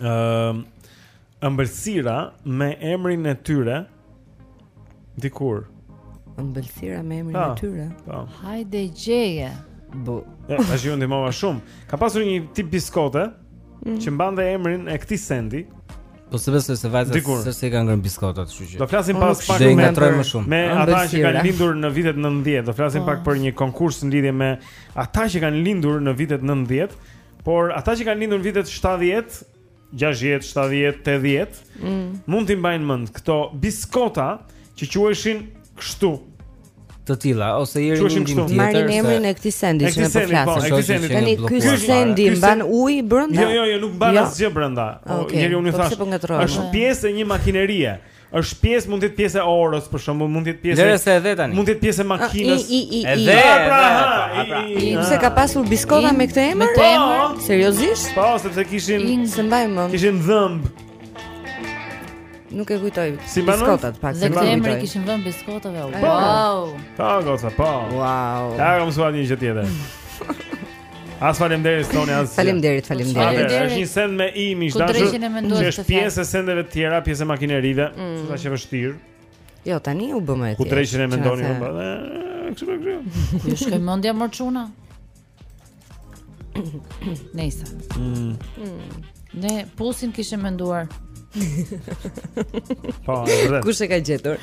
S6: ë
S4: uh, ëmbëlsira me emrin e tyre dikur.
S5: Ëmbëlsira me emrin e tyre.
S4: Po.
S7: Hajde gjeje.
S5: Bu.
S4: Tash ju ndihmova shumë. Ka pasur një tip biskote
S5: mm.
S4: që mbante emrin e këtij sendi.
S6: Po se vetë se vajza se se kanë ngrënë biskota, kështu që.
S4: Do flasim po, pas pak më
S6: ngatërroi më shumë.
S4: Me ata që kanë lindur në vitet 90, do flasim
S7: po.
S4: pak për një konkurs në lidhje me ata që kanë lindur në vitet 90. Por ata që kanë lindur në vitet 70, 60, 70, 80,
S5: mm.
S4: mund t'i mbajnë mend këto biskota që quheshin kështu
S6: të tilla ose Jeri një
S4: ndihmë
S6: tjetër.
S5: Marrin emrin e këtij sendi që ne po
S4: flasim. Po, e këtij sendi.
S5: Tani ky sendi mban ujë brenda?
S4: Jo, jo, jo, nuk mban
S5: jo.
S4: asgjë brenda. Jeri unë
S5: po thashë.
S4: Është pjesë e një makinerie. Është pjesë, mund të jetë pjesë e orës, për shembull, mund të jetë pjesë.
S6: Lëre se edhe tani.
S4: Mund të jetë pjesë e makinës.
S6: Edhe
S4: pra,
S6: pra.
S5: Pse ka pasur biskota me këtë emër?
S7: Po,
S5: seriozisht?
S4: Po, sepse kishin Ing
S5: se mbaj mend.
S4: Kishin dhëmb.
S5: Nuk e kujtoj.
S4: Si
S5: biskotat pak.
S7: Dhe këtë emër kishin vënë biskotave.
S5: Po.
S7: Wow.
S4: Ta goza, po.
S5: Wow.
S4: Ta kam suar një gjë tjetër. As faleminderit Sonia.
S5: Faleminderit, faleminderit.
S4: Atë është një send me i
S7: mish
S4: dashur. Që është pjesë e sendeve të tjera, pjesë e makinerive,
S5: mm.
S4: sa që vështirë.
S5: Jo, tani u bë më e thjeshtë.
S4: Ku dreqin e mendoni më bëre? Kështu me kështu.
S7: Ju shkoi mendja more çuna? Nejse.
S4: Mm. Mm.
S7: Ne pulsin kishim menduar.
S4: Po, e vërtetë.
S5: Kush e ka gjetur?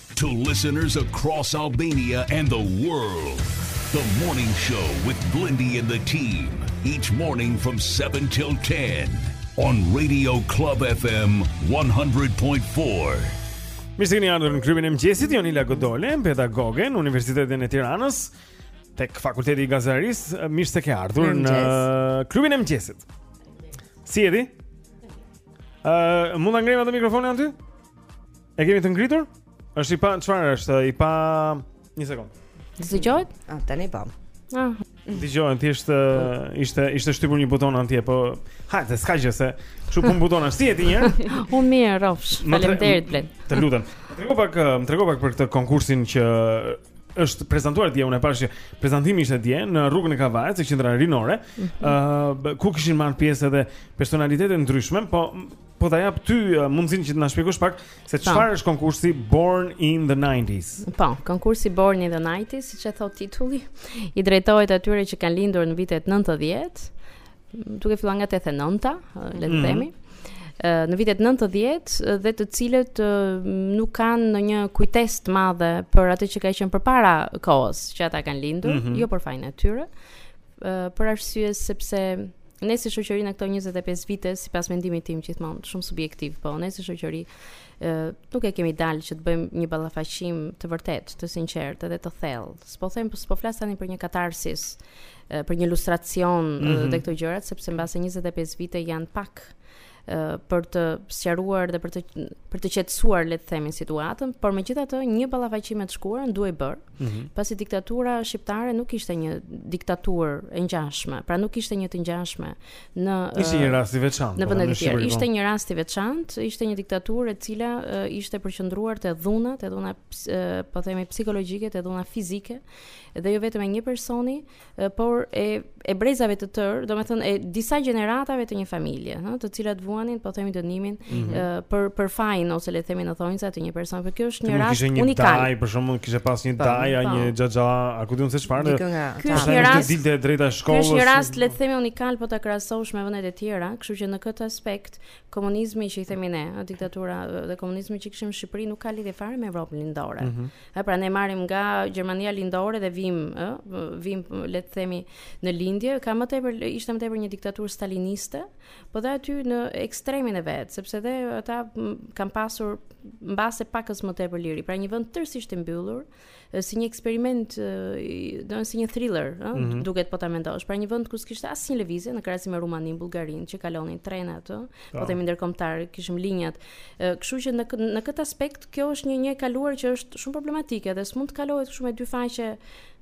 S1: To listeners across Albania and the world, the morning show with Blendi and the team, each morning from 7 till 10 on Radio Club FM 100.4.
S4: Mirë se keni ardhur në klubin e mëngjesit, Jonila Godole, pedagoge në Universitetin e Tiranës, tek Fakulteti i Gazetarisë. Mirë se ke ardhur në Mirëmëngjes. klubin e mëngjesit. Si jeni? Ë, mund ta ngremë atë mikrofonin aty? E kemi të ngritur? Është i pa çfarë është? I pa një sekondë.
S7: Dëgjohet?
S5: Ah, tani po.
S7: Ah.
S4: Dëgjohet thjesht ishte ishte shtypur një buton andej, po hajde, s'ka gjë se kshu punë buton si e di ti.
S7: Unë mirë,
S4: rrofsh.
S7: Faleminderit Blen.
S4: Të lutem. Trego pak, më trego pak për këtë konkursin që është prezantuar dje, unë e pashë prezantimi ishte dje në rrugën e Kavajës, në qendrën rinore, ë mhm. uh, ku kishin marrë pjesë edhe personalitete të ndryshme, po Po ta jap ty uh, mundësinë që të na shpjegosh pak se
S21: po.
S4: çfarë është konkursi Born in the 90s.
S21: Po, konkursi Born in the 90s, siç e thotë titulli, i drejtohet atyre që kanë lindur në vitet 90, duke filluar nga 89-a, uh, le të
S4: mhm.
S21: themi. Mm -hmm në vitet 90 dhe të cilët nuk kanë ndonjë kujtesë të madhe për atë që ka qenë përpara kohës që ata kanë lindur,
S4: mm -hmm.
S21: jo për fajin e tyre për arsye sepse ne si shoqëri në këto 25 vite, sipas mendimit tim gjithmonë, shumë subjektiv, po ne si shoqëri ë nuk ia kemi dalë që të bëjmë një ballafaqim të vërtetë, të sinqertë dhe të thellë. S'po them, s'po flas tani për një katarsis, për një lustracion mm
S4: -hmm.
S21: dhe këto gjërat, sepse mbase 25 vite janë pak për të sqaruar dhe për të për të qetësuar le të themi situatën, por megjithatë një ballafaqim me të shkuarën duhej bërë,
S4: mm -hmm.
S21: pasi diktatura shqiptare nuk ishte një diktaturë e ngjashme, pra nuk ishte një të ngjashme në
S4: Ishte një rast i veçantë.
S21: Në
S4: po,
S21: vendet e tjera ishte
S4: po.
S21: një rast i veçantë, ishte një diktaturë e cila ishte përqendruar te dhuna, te dhuna po themi psikologjike, te dhuna fizike dhe jo vetëm e një personi, por e e brezave të tërë, domethënë e disa gjeneratave të një familje, ëh, të cilat vuanin, po themi dënimin
S4: mm
S21: -hmm. e, për për fajin ose le të themi në thonjza të një personi, por kjo është një rast
S4: unikal. Kishte
S21: një
S4: dajë, për shembull, kishte pas një
S21: po,
S4: dajë,
S21: po.
S4: një xhaxha, a ku di unë se çfarë?
S21: Ky është një rast s'i
S4: dilte e drejta e shkollës.
S21: Ky është një rast le të themi unikal, po ta krahasosh me vendet e tjera, kështu që në këtë aspekt komunizmi që i themi ne, diktatura dhe komunizmi që kishim në Shqipëri nuk ka lidhje fare me Evropën Lindore.
S4: Mm
S21: -hmm. Ë pra ne marrim nga Gjermania Lindore dhe vijmë, ë, vijmë le të themi në lindje, ka më tepër ishte më tepër një diktaturë staliniste, po dhe aty në ekstremin e vet, sepse dhe ata kanë pasur mbase pakëz më tepër liri, pra një vend tërësisht i mbyllur, si një eksperiment, do si një thriller, ë,
S4: mm -hmm.
S21: duket po ta mendosh, pra një vend ku s'kishte asnjë lëvizje në krahasim me Rumaninë, Bullgarinë, që kalonin trenat, ë, po,
S4: po.
S21: themi ndërkombëtarë, kishin linjat. Kështu që në në këtë aspekt Kjo është një një e kaluar që është shumë problematike dhe s'mund të kalohet kështu me dy faqe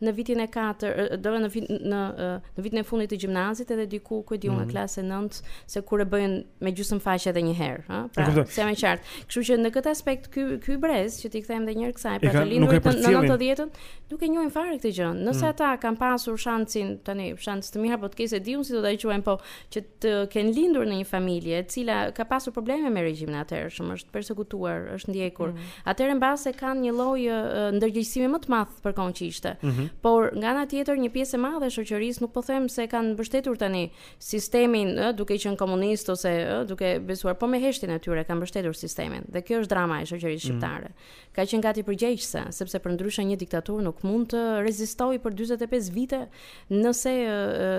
S21: në vitin e 4, do në vit, në në vitin e fundit të gjimnazit edhe diku ku e di un mm.
S4: nga
S21: klasa e 9 se kur e bëjnë me gjysmë faqe edhe një herë,
S4: ha?
S21: Pra, s'e kam të qartë. Kështu që në këtë aspekt ky ky brez që t'i kthehem edhe një herë kësaj, pra të lindur në 90-të, nuk e njohin fare këtë gjë. Nëse
S4: mm.
S21: ata kanë pasur shansin tani, shans të mirë apo të keq s'e di un si do ta quajmë, po që të kenë lindur në një familje e cila ka pasur probleme me regjimin atëhershëm, është persekutuar, është ndjekur.
S4: Mm -hmm.
S21: Atëherë mbase kanë një lloj ndërgjegjësimi më të madh për kohën që ishte.
S4: Mm -hmm.
S21: Por nga ana tjetër një pjesë e madhe e shoqërisë nuk po them se kanë mbështetur tani sistemin, ë, duke qenë komunist ose ë, duke besuar po me heshtjen e tyre kanë mbështetur sistemin. Dhe kjo është drama e shoqërisë mhm. shqiptare. Mm Ka qenë gati përgjegjëse, sepse përndryshe një diktaturë nuk mund të rezistojë për 45 vite nëse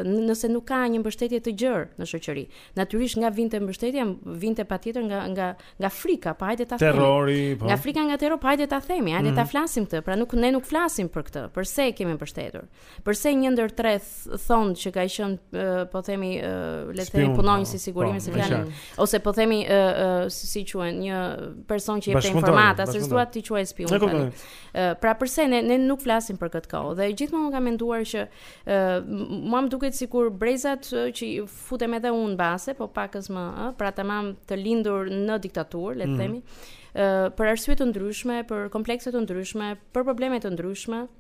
S21: nëse nuk ka një mbështetje të gjerë në shoqëri. Natyrisht nga vinte mbështetja, vinte patjetër nga nga nga frika, pa hajde ta themi.
S4: Terrori, po.
S21: Nga frika nga terrori, po hajde ta themi, hajde mm.
S4: ta
S21: flasim këtë. Pra nuk ne nuk flasim për këtë. Përse kemi mbështetur? Përse një ndër tre thonë që ka qenë po themi le të themi punonjës i
S4: po, sigurimit
S21: po,
S4: social
S21: ose po themi si quhen një person që jep informata, se s'dua t'i quaj
S4: spiun
S21: tani. Pra përse ne ne nuk flasim për këtë kohë dhe gjithmonë kam menduar që mua më duket sikur brezat që futem edhe unë mbase, po pakës më, ë, pra tamam të lindur në diktaturë, le të
S4: mhm.
S21: themi, ë për arsye të ndryshme, për komplekse të ndryshme, për probleme të ndryshme, ë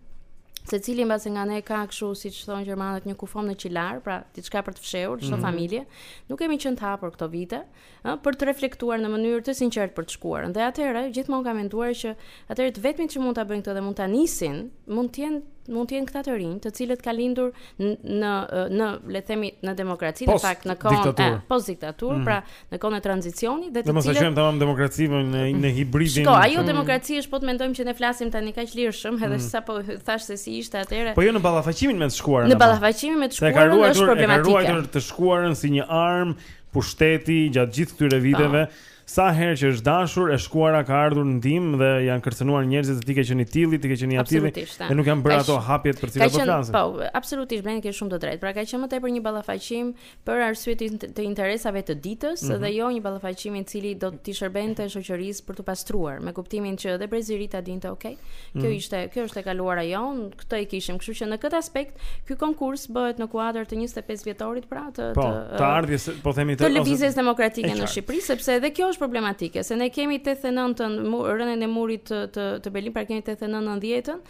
S21: secili mbase nga ne ka kështu siç thonë gjermanët një kufomë në qilar, pra diçka për të fshehur çdo
S4: mm -hmm.
S21: familje. Nuk kemi qenë të hapur këto vite, ë, për të reflektuar në mënyrë të sinqertë për të shkuarën. Dhe atëherë gjithmonë kam menduar që atëherë të vetmit që mund ta bëjnë këtë dhe mund ta nisin, mund të jenë mund të jenë këta të rinj, të cilët kanë lindur në në le të themi në demokraci, në fakt në kohën e postdiktaturës, mm
S4: -hmm.
S21: pra në kohën e tranzicionit dhe të cilët
S4: Mos e quajmë tamam demokraci në në mm. hibridin.
S21: Shiko, ajo
S4: mm.
S21: demokraci është po të mendojmë që ne flasim tani kaq lirshëm, edhe
S4: mm.
S21: sapo thashë se si ishte atëherë.
S4: Po jo në ballafaqimin me të shkuarën.
S21: Në ballafaqimin me të shkuarën është problematike.
S4: Ka ruajtur të shkuarën si një armë pushteti gjatë gjithë këtyre po. viteve. Sa herë që është dashur, e shkuara ka ardhur në ndihmë dhe janë kërcënuar njerëzit se ti ke qenë i tillë, ti ke qenë i
S21: atillë
S4: dhe nuk janë bërë ato hapjet për
S21: të
S4: cilat po flasin.
S21: Po, absolutisht, bën ke shumë të drejtë. Pra ka qenë më tepër një ballafaqim për arsye të interesave të ditës
S4: mm -hmm.
S21: dhe jo një ballafaqim i cili do t'i shërbente shoqërisë për t'u pastruar, me kuptimin që edhe brezi i ri ta dinte, ok. Kjo
S4: mm -hmm.
S21: ishte, kjo është e kaluara jonë, këtë e kishim, kështu që në këtë aspekt ky konkurs bëhet në kuadër të 25 vjetorit pra të
S4: po,
S21: të,
S4: të ardhjes, po themi
S21: të,
S4: të
S21: lëvizjes ose...
S4: demokratike
S21: në Shqipëri, sepse edhe kjo është problematike, se ne kemi 89-ën rënien e murit të të, të Berlin, pra kemi 89-ën, 10-ën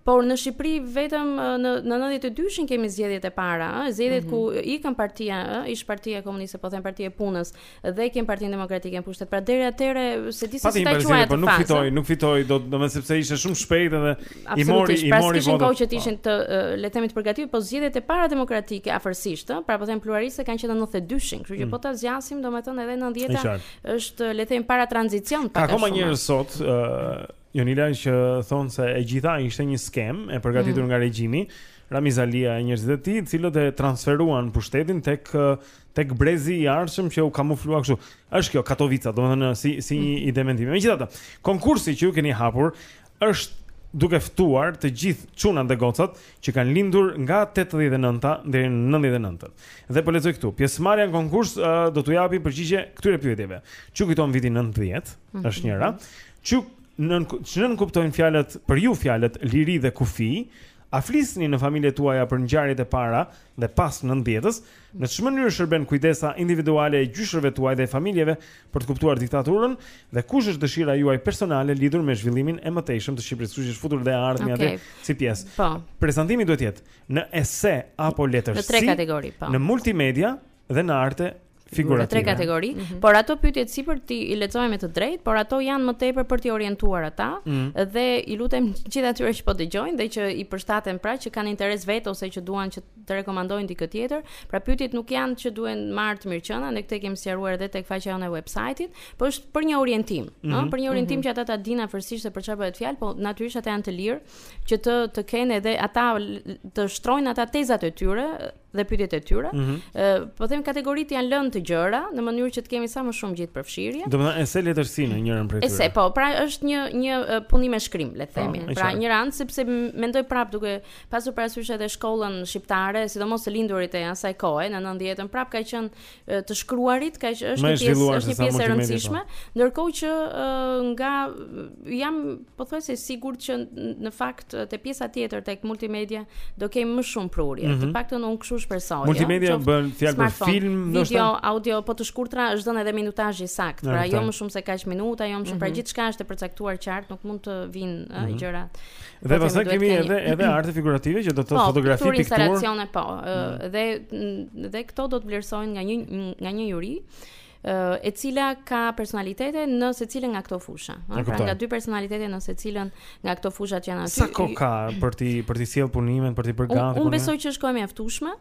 S21: Por në Shqipëri vetëm në në 92-shin kemi zgjedhjet e para, ëh, zgjedhjet
S4: mm -hmm.
S21: ku mhm. ikën partia, ëh, ish partia komuniste, po them partia e punës dhe kemi Partinë Demokratike në pushtet. Pra deri atëre s'e di si ta quaj
S4: po nuk fitoi, nuk fitoi dot, domethënë sepse ishte shumë shpejt edhe i mori i
S21: pra,
S4: mori votat.
S21: Pra që ishin të le të themi të përgatitur, po zgjedhjet e para demokratike afërsisht, ëh, pra po them pluraliste kanë qenë në 92-shin, kështu që
S4: mm.
S21: po ta zgjasim domethënë edhe
S4: 90-ta
S21: është le të them para tranzicion pak. Ka
S4: akoma njerëz sot, ëh, Jonila që thonë se e gjitha ishte një skemë e përgatitur
S21: mm.
S4: nga regjimi, Ramiz Alia e njerëzit e tij, të cilët e transferuan pushtetin tek tek brezi i ardhshëm që u kamuflua kështu. Është kjo Katovica, domethënë si si një mm. ide mendimi. Megjithatë, konkursi që ju keni hapur është duke ftuar të gjithë çunat dhe gocat që kanë lindur nga 89-a deri në 99-ën. Dhe po lexoj këtu, pjesëmarrja në konkurs uh, do t'u japë përgjigje këtyre pyetjeve. Ç'u kujton viti 90?
S21: Mm -hmm.
S4: Është njëra. Ç'u nën ç'nënkuptojnë fjalët për ju fjalët liri dhe kufi? A flisni në familjet tuaja për ngjarjet e para dhe pas 90-s? Në ç'mënyrë shërben kujtesa individuale e gjyshërve tuaj dhe e familjeve për të kuptuar diktaturën dhe kush është dëshira juaj personale lidhur me zhvillimin e mëtejshëm të Shqipërisë, kështu që është futur dhe ardhmja
S21: okay.
S4: dhe si pjesë.
S21: Po.
S4: Prezantimi duhet të jetë në ese apo letërsi.
S21: Në tre kategori, po.
S4: Në multimedia, dhe në arte figurative.
S21: Në tre kategori,
S7: mm -hmm.
S21: por ato pyetjet sipër ti i lexove me të drejtë, por ato janë më tepër për t'i orientuar ata
S4: mm -hmm.
S21: dhe i lutem gjithë atyre që po dëgjojnë dhe që i përshtaten pra që kanë interes vetë ose që duan që të rekomandojnë dikë tjetër. Pra pyetjet nuk janë që duhen marrë të mirëqena, ne këtë e kemi sqaruar edhe tek faqja jonë e website-it, por është për një orientim, ëh,
S4: mm -hmm.
S21: për një orientim
S4: mm -hmm.
S21: që ata ta dinë afërsisht se për çfarë bëhet fjalë, po natyrisht ata janë të lirë që të të kenë edhe ata të shtrojnë ata tezat e tyre dhe pyetjet e tyre.
S4: Mm
S21: -hmm. uh, po them kategoritë janë lënë të gjëra në mënyrë që të kemi sa më shumë gjithëpërfshirje.
S4: Domethënë ese letërsi në njërën prej tyre.
S21: Ese, po, pra është një një punim me shkrim, le të
S4: po,
S21: themi.
S4: Oh,
S21: pra një rand sepse mendoj prapë duke pasur parasysh edhe shkollën shqiptare, sidomos të lindurit e asaj kohe në 90-ën, prapë ka qenë të shkruarit, ka që është një pjesë, është një pjesë e rëndësishme, po. ndërkohë që nga jam pothuajse e sigurt që në fakt te pjesa tjetër tek multimedia do ketë më shumë prurje.
S4: Mm -hmm.
S21: Të mhm. paktën unë kështu shpresoj. Jo?
S4: Multimedia
S21: jo?
S4: bëhet fjalë për film,
S21: video,
S4: ndoshta?
S21: audio, po të shkurtra është dhënë edhe minutazhi i
S4: saktë,
S21: pra jo më shumë se kaq minuta, jo më shumë, mm -hmm. pra
S4: mhm.
S21: gjithçka është e përcaktuar qartë, nuk mund të vinë mm
S4: -hmm.
S21: gjëra.
S4: Dhe pastaj kemi edhe edhe arte figurative që do të thotë po, fotografi,
S21: pikturë, instalacione, po. Mm. Dhe dhe këto do të vlerësohen nga një nga një juri e cila ka personalitete në secilën nga këto fusha,
S4: ëh,
S21: pra nga dy personalitete në secilën nga këto fusha që janë aty.
S4: Sa kohë ka për ta për ta sjellë punimin, për ta bërë gati? Unë
S21: besoj që është kohë mjaftueshme.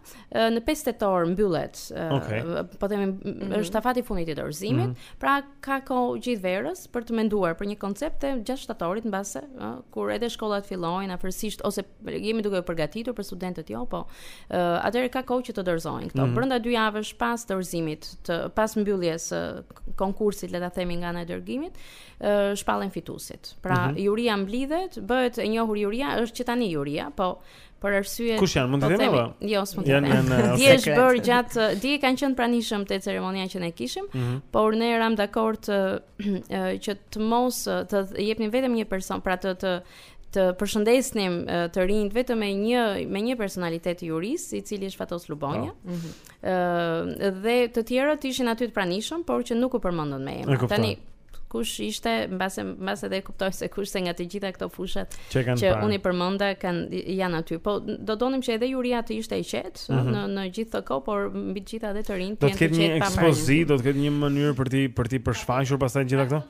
S21: Në 5 tetor mbyllet.
S4: Okej.
S21: Po themi mm. është afati i fundit i dorëzimit.
S4: Mm.
S21: Pra ka kohë gjithë verës për të menduar për një koncept e gjatë shtatorit mbase, ë, kur edhe shkollat fillojnë afërsisht ose jemi duke u përgatitur për studentët jo, po. ë Atëherë ka kohë që të dorëzojnë këto.
S4: Mm.
S21: Brenda 2 javësh pas dorëzimit, pas mbylljes së konkursit, le ta themi nga ana e dërgimit, ë shpallen fituesit. Pra,
S4: mm -hmm.
S21: juria mblidhet, bëhet e njohur juria, është që tani juria, po për arsye
S4: Kush janë? Mund të
S21: po
S4: themi apo?
S21: Jo, s'mund të themi.
S4: Janë
S21: janë.
S4: Dihet.
S21: Bër gjat, dihet, kanë qenë pranishëm te ceremonia që ne kishim,
S4: mm -hmm.
S21: por ne ram dakord që të mos të jepnim vetëm një person, pra të të të përshëndesnim të rinjt vetëm me një me një personalitet të jurisë, i cili është Fatos Lubonja.
S4: Oh.
S21: Mm -hmm. Ëh dhe të tjerët ishin aty të pranishëm, por që nuk u përmendën me emra. Tani kush ishte, mbase mbase dhe e kuptoj se kush se nga të gjitha këto fushat
S4: që,
S21: që unë i përmenda kanë janë aty. Po do donim që edhe juria të ishte e qetë
S4: mm -hmm.
S21: në në gjithë të kohë, por mbi të gjitha edhe të rinjtë të jenë të qetë pa.
S4: Do të ketë një ekspozitë, do të ketë një mënyrë për t'i për t'i përshfaqur pastaj gjitha këto.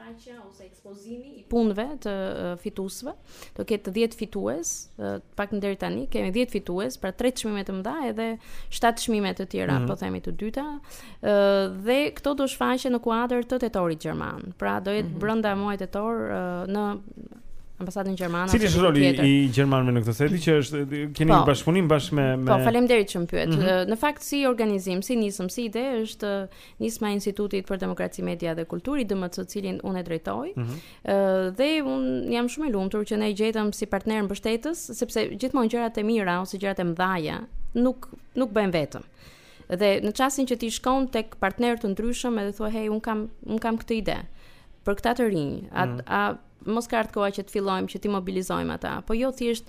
S21: shfaqja ose ekspozimi i punëve të fituesve. Do ketë 10 fitues, pra deri tani kemi 10 fitues, pra 3 çmime të mëdha edhe 7 çmime të tjera,
S4: mm -hmm.
S21: po themi të dyta. Ë dhe këto do shfaqen në kuadër të tetorit gjerman. Pra do jetë mm -hmm. brenda muajit tetor në ambasadën gjermane.
S4: Cili është roli i gjermanëve në këtë seti që është keni
S21: po,
S4: një bashkëpunim bashkë me me
S21: Po, faleminderit që më pyet.
S4: Mm
S21: -hmm. Në fakt si organizim, si nismë, si ide është nisma e Institutit për Demokraci Media dhe Kulturë, IDMC, të cilin unë e drejtoj.
S4: Mm
S21: -hmm. Dhe unë jam shumë e lumtur që ne gjetëm si partner mbështetës, sepse gjithmonë gjërat e mira ose gjërat e mëdha nuk nuk bëhen vetëm. Dhe në çastin që ti shkon tek partnerë të ndryshëm edhe thua hey un kam un kam këtë ide për këta të rinj. A,
S4: mm -hmm.
S21: a mos ka ardhur koha që të fillojmë që t'i mobilizojmë ata, po jo thjesht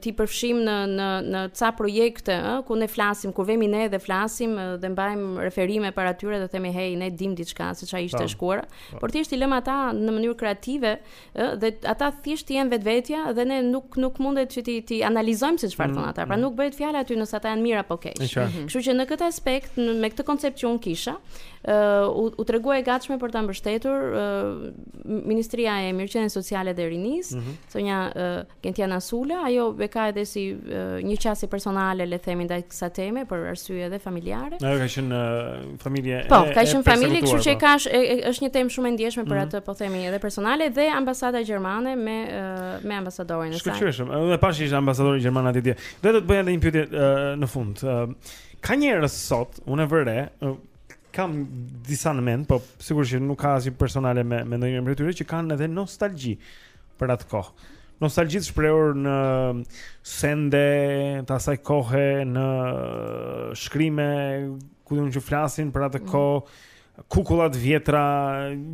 S21: t'i përfshijmë në në në ca projekte, ë, ku ne flasim, kur vemi ne dhe flasim dhe mbajmë referime para tyre dhe themi hey, ne dim diçka se çfarë ishte e shkuara, por thjesht i lëmë ata në mënyrë kreative, ë, dhe ata thjesht janë vetvetja dhe ne nuk nuk mundet që t'i t'i analizojmë se çfarë
S4: mm,
S21: thon ata, pra mm. nuk bëhet fjalë aty nëse ata janë mirë apo keq.
S4: Mhm.
S21: Kështu që në këtë aspekt me këtë koncept që un kisha, ë, u, u tregua e gatshme për ta mbështetur, ë, Ministria e Mirëqenies Sociale dhe Rinisë,
S4: mm
S21: -hmm. zonja uh, Gentiana Sula, ajo e ka edhe si uh, një qasje personale, le t'themi ndaj kësaj teme për arsye edhe familjare.
S4: Ajo ka qenë uh, familje
S21: po,
S4: e
S21: Po,
S4: ka
S21: qenë familje, kështu që
S4: po.
S21: ka është një temë shumë e ndjeshme për
S4: mm -hmm.
S21: atë po themi edhe personale dhe ambasada gjermane me uh, me ambasadorin e saj.
S4: Shkëlqyeshëm. Edhe pashë ishte ambasadori gjerman atje dje. Dhe do të bëja edhe një pyetje uh, në fund. Uh, ka njerëz sot, unë vë re, uh, kam disa në mend, po sigurisht që nuk ka asgjë personale me me ndonjërin prej tyre që kanë edhe nostalgji për atë kohë. Nostalgji të shprehur në sende të asaj kohe, në shkrime kudo që flasin për atë kohë, kukullat vjetra,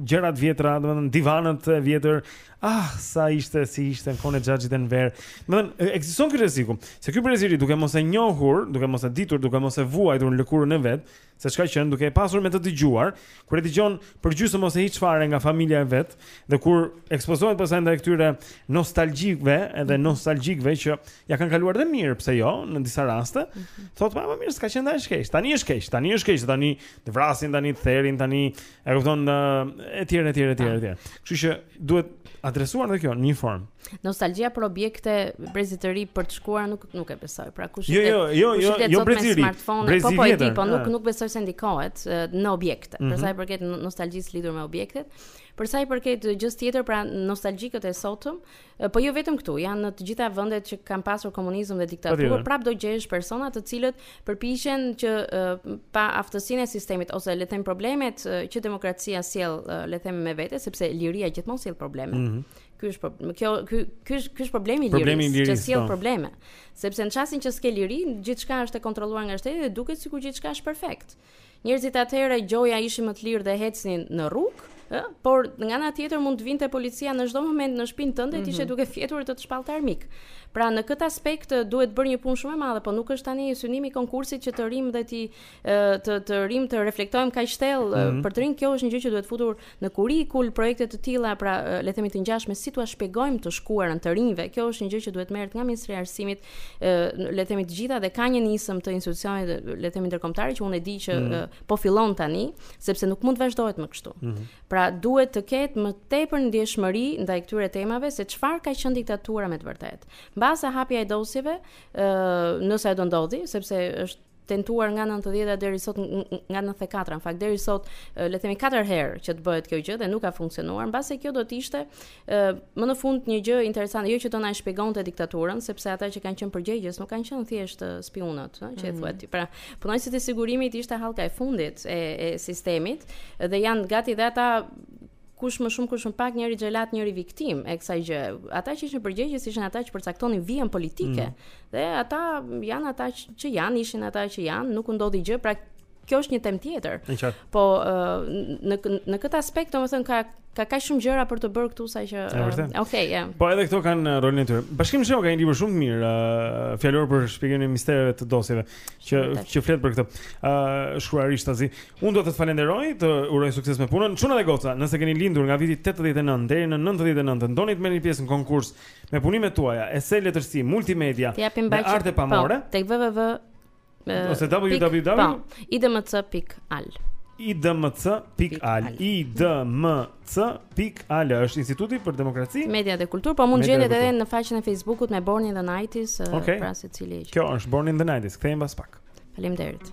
S4: gjërat vjetra, domethënë divanët e vjetër. Ah, sa ishte, si ishte në kohën e xhaxhit Enver. Domethënë e- ekziston ky rreziku, se ky brez i ri duke mos e njohur, duke mos e ditur, duke mos e vuajtur në lëkurën e vet, se çka qen duke e pasur me të dëgjuar, kur e dëgjon për gjysmë ose hiç fare nga familja e vet dhe kur ekspozohet pastaj ndaj këtyre nostalgjikëve, edhe mhm. nostalgjikëve që ja kanë kaluar dhe mirë, pse jo, në disa raste, mm -hmm. thotë pa më mirë, s'ka qenë dhe aq keq. Tani është keq, tani është keq, tani të vrasin, tani të therin, tani E kupton etj etj etj etj. Kështu që duhet adresuar edhe kjo në një formë.
S21: Nostalgjia për objekte brezit të ri për të shkuar nuk nuk e besoj. Pra kush
S4: jo, jo, jo, jo, jo brezi i ri.
S21: Po po e di, po nuk nuk besoj se ndikohet në objekte. Mm
S4: -hmm.
S21: Për sa i përket nostalgjisë lidhur me objektet, për sa i përket gjës tjetër, pra nostalgjikët e sotëm Po jo vetëm këtu, janë në të gjitha vendet që kanë pasur komunizëm dhe diktaturë, prap do gjesh persona të cilët përpiqen që paaftësinë e sistemit ose le të them problemet që demokracia sjell, le të them me vete, sepse liria gjithmonë sjell probleme.
S4: Mm -hmm.
S21: Ky është po, kjo ky ky është ky është problemi i lirisë, që sjell
S4: po.
S21: probleme. Sepse në çastin që s'ke liri, gjithçka është e kontrolluar nga shteti dhe duket sikur gjithçka është perfekt. Njerëzit atëherë gjoja ishin më të lirë dhe ecnin në rrugë, ë, por nga ana tjetër mund të vinte policia në çdo moment në shtëpinë tënde mm -hmm. e ti ishe duke fjetur të të shpallte armik. Pra në këtë aspekt duhet bërë një punë shumë e madhe, po nuk është tani synimi i konkursit që të rrim dhe ti të të rrim të reflektojmë kaq thellë mm
S4: -hmm.
S21: për të rinjtë. Kjo është një gjë që duhet futur Në kurrikul projekte të tilla, pra le të themi të ngjashme si t'ua shpjegojmë të shkuarën të rinjve. Kjo është një gjë që duhet merret nga Ministria e Arsimit, le të themi të gjitha dhe ka një nismë të institucioneve, le të themi ndërkombëtare që unë e di që
S4: mm
S21: -hmm. po fillon tani, sepse nuk mund të vazhdohet më kështu.
S4: Mm -hmm.
S21: Pra duhet të ketë më tepër ndjeshmëri ndaj këtyre temave se çfarë ka qenë diktatura me të vërtetë. Mbase hapja e dosjeve, ë, nëse ajo do ndodhi, sepse është tentuar nga 90-a deri sot nga 94-a në fakt deri sot le të themi katër herë që të bëhet kjo gjë dhe nuk ka funksionuar mbase kjo do të ishte më në fund një gjë interesante jo që do na e shpjegonte diktaturën sepse ata që kanë qenë përgjegjës nuk kanë qenë thjesht spiunët ëh që e thua ti mhm. pra punonjësit e sigurimit ishte hallka e fundit e, e sistemit dhe janë gati dhe ata kush më shumë kush më pak njëri xhelat njëri viktim e kësaj gjëje. Ata që ishin përgjegjës ishin ata që përcaktonin vijën politike. Mm. Dhe ata janë ata që janë, ishin ata që janë, nuk u ndodhi gjë, pra kjo është një temë tjetër. Po në në këtë aspekt domethënë ka ka kaq shumë gjëra për të bërë këtu saqë okej, okay, ja.
S4: Po edhe këto kanë uh, rolin e tyre. Bashkim Shehu ka një libër shumë të mirë, uh, fjalor për shpjegimin e mistereve të dosjeve, që që flet për këtë. Ë uh, shkruar rishtazi, Unë do të të falenderoj, të uroj sukses me punën. Çuna dhe goca, nëse keni lindur nga viti 89 deri në 99, në doni të merrni pjesë në konkurs me punimet tuaja, ese, letërsi, multimedia, me arte po, pamore.
S21: Po, tek www
S4: ose www.
S21: Po, idmc.al.
S4: idmc.al. idmc.al është Instituti për Demokraci,
S13: Media dhe Kulturë, po mund
S4: gjeni
S13: edhe në faqen e Facebookut me Born in the Nineties,
S4: okay.
S13: pra secili.
S4: Kjo është Born in the Nineties. Kthehemi pas pak.
S13: Faleminderit.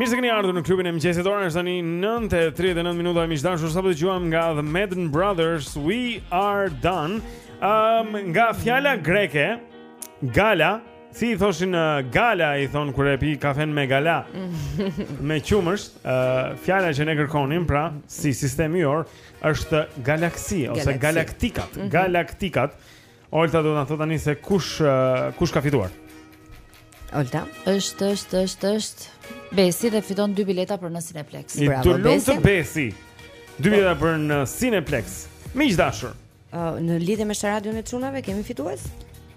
S4: Mirë se keni ardhur në klubin e mëngjesit. Ora është tani 9:39 minuta. Miq të dashur, sapo dëgjuam nga The Madden Brothers, We Are Done. Um, nga fjala greke, gala, Si i thoshin uh, gala, i thonë kur e pi kafen me gala Me qumësht, uh, fjala që ne kërkonim, pra, si sistemi orë është galaksi, ose galaktikat
S7: mhm.
S4: Galaktikat Olta do të na thotë tani se kush, uh, kush ka fituar
S7: Olta është, është, është, është Besi dhe fiton dy bileta për në Cineplex
S4: I të lumë të Besi Dy bileta për në Cineplex Miq të
S5: dashur në lidhje me sharadën e çunave kemi fitues?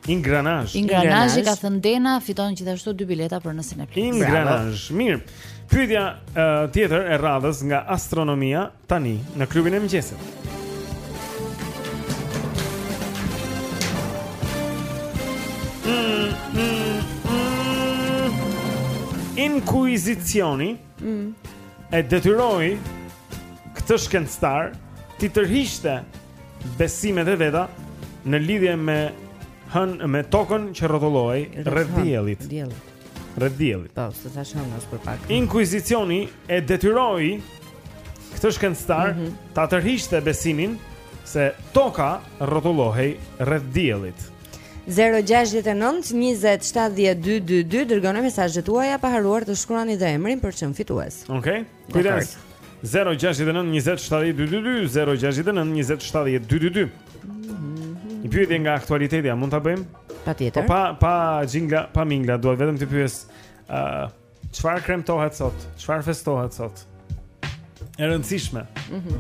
S4: Ingranazh.
S7: Ingranazhi ka thënë Dena fiton gjithashtu dy bileta për në Cineplex.
S4: Ingranazh. Mirë. Pyetja uh, tjetër e radhës nga astronomia tani në klubin e mëngjesit. Inkuizicioni
S5: Mm.
S4: E detyroi këtë shkencëtar t'i tërhiqte besimet e veta në lidhje me hën me tokën që rrotullohej rreth diellit.
S5: Diellit.
S4: Rreth diellit.
S5: Po, se thashë hënës për pak.
S4: Inkuizicioni e detyroi këtë shkencëtar mm -hmm. ta tërhiqte besimin se toka rrotullohej rreth diellit.
S5: 0-6-9-27-12-22 Dërgoni mesazhet tuaja pa harruar të shkruani dhe emrin për çmim fitues
S4: Ok, kujtës 0-6-9-27-12-22 0-6-9-27-12-22 Një pyetje nga aktualiteti, a mund të bëjmë?
S5: Patjetër
S4: po, Pa, pa xhingla, pa mingla, dua vetëm të pyes uh, Çfarë kremtohet sot? Çfarë festohet sot? E rëndësishme
S5: mm -hmm.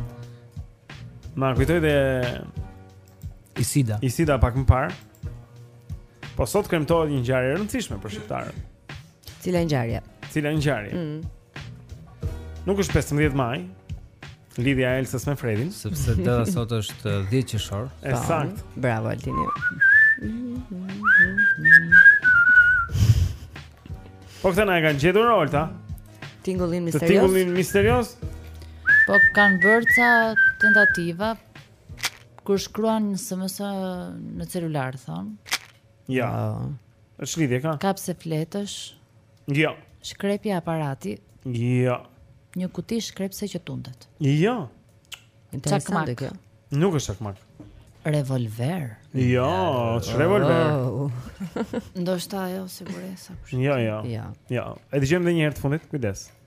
S4: Ma kujtoi dhe
S6: Isida.
S4: Isida pak më parë. Po sot kremtohet një ngjarje e rëndësishme për shqiptarët.
S5: Cila ngjarje?
S4: Cila ngjarje?
S5: Mm.
S4: Nuk është 15 maj. Lidhja e Elsës me Fredin,
S6: sepse data sot është 10 qershor.
S4: E saktë.
S5: Po, bravo Altini.
S4: Po këta na e kanë gjetur Olta.
S5: Tingullin misterioz.
S4: Tingullin misterioz.
S7: Po kanë bërë ca tentativa Kur shkruan një SMS në celular thonë? Jo.
S4: Ja. Është lidhje ka?
S7: Kapse fletësh?
S4: Jo. Ja.
S7: Shkrepja aparati?
S4: Jo. Ja.
S7: Një kuti shkrepse që tundet?
S4: Jo.
S5: Ja.
S7: Interesante
S5: kjo.
S4: Nuk është çakmak.
S7: Revolver.
S4: Jo, ja, çfarë revolver.
S5: Oh.
S7: Ndoshta ajo siguresa.
S4: Jo, jo.
S5: Jo.
S4: Jo. E dëgjojmë edhe një herë të fundit, kujdes.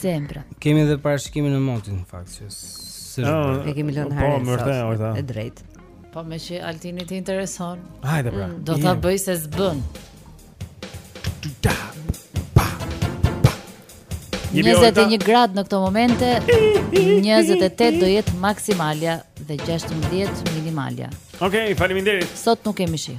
S7: Zemra.
S6: Kemi edhe parashikimin e motit në fakt që s'është.
S4: Oh,
S5: e kemi lënë fare.
S4: Po, vërtet, sot.
S5: E drejt.
S7: Po meqë Altinit i intereson.
S4: Hajde pra.
S7: Mm, do ta bëj se s'bën.
S4: Pa.
S7: 21 gradë në këto momente, 28 do jetë maksimalja dhe 16 minimalja.
S4: Okej, okay, faleminderit.
S7: Sot nuk kemi shi.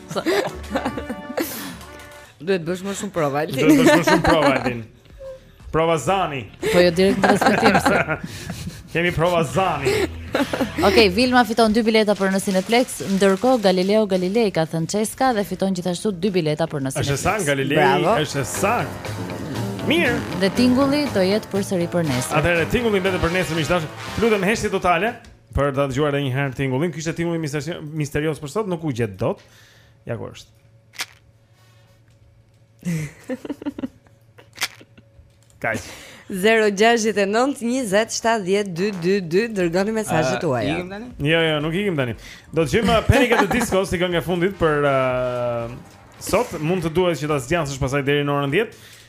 S22: Duhet bësh më shumë prova
S4: Altin. Duhet bësh më shumë prova Altin. Prova zëri.
S7: Po jo direkt në transmetim.
S4: Kemi prova zëri.
S7: Okej, okay, Vilma fiton dy bileta për në Cineplex, ndërkohë Galileo Galilei ka thënë Çeska dhe fiton gjithashtu dy bileta për në Cineplex.
S4: Është saktë
S7: Galilei,
S4: është saktë. Mirë.
S7: Dhe tingulli do jetë përsëri për nesër.
S4: Atëherë tingulli mbetet për nesër, miq të dashur. Lutem heshtje totale. Për ta dëgjuar edhe një herë tingullin, ky ishte tingulli misterioz, misterioz për sot, nuk u gjet dot. Ja ku është.
S22: Kaq 0-6-9-27-12-22 Dërgoni mesazhet tuaja
S6: Ikim tani?
S4: Jo, jo, nuk ikim tani Do dëgjojmë uh, Panic at the Disco Si kënga e fundit për uh, Sot mund të duhet që ta zgjasësh pastaj deri në orën 10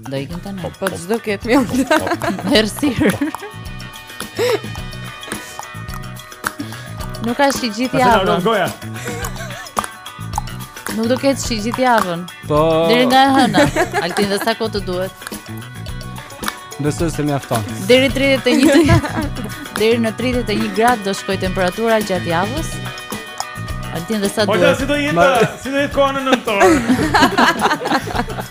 S6: Do ikim tani.
S7: Po,
S6: po,
S22: po ç'do ketë më.
S7: Mersi. Nuk ka shi gjithë javën.
S4: Nuk dëgjova.
S7: Nuk do ketë shi gjithë javën.
S6: Po.
S7: Deri nga e hëna. Altin dhe sa kohë të duhet.
S6: Besoj se mjafton.
S7: Deri 31. Deri në 31 gradë do shkojë temperatura gjatë javës. Altin dhe sa duhet.
S4: Po si do jetë, si do jetë koha në nëntor.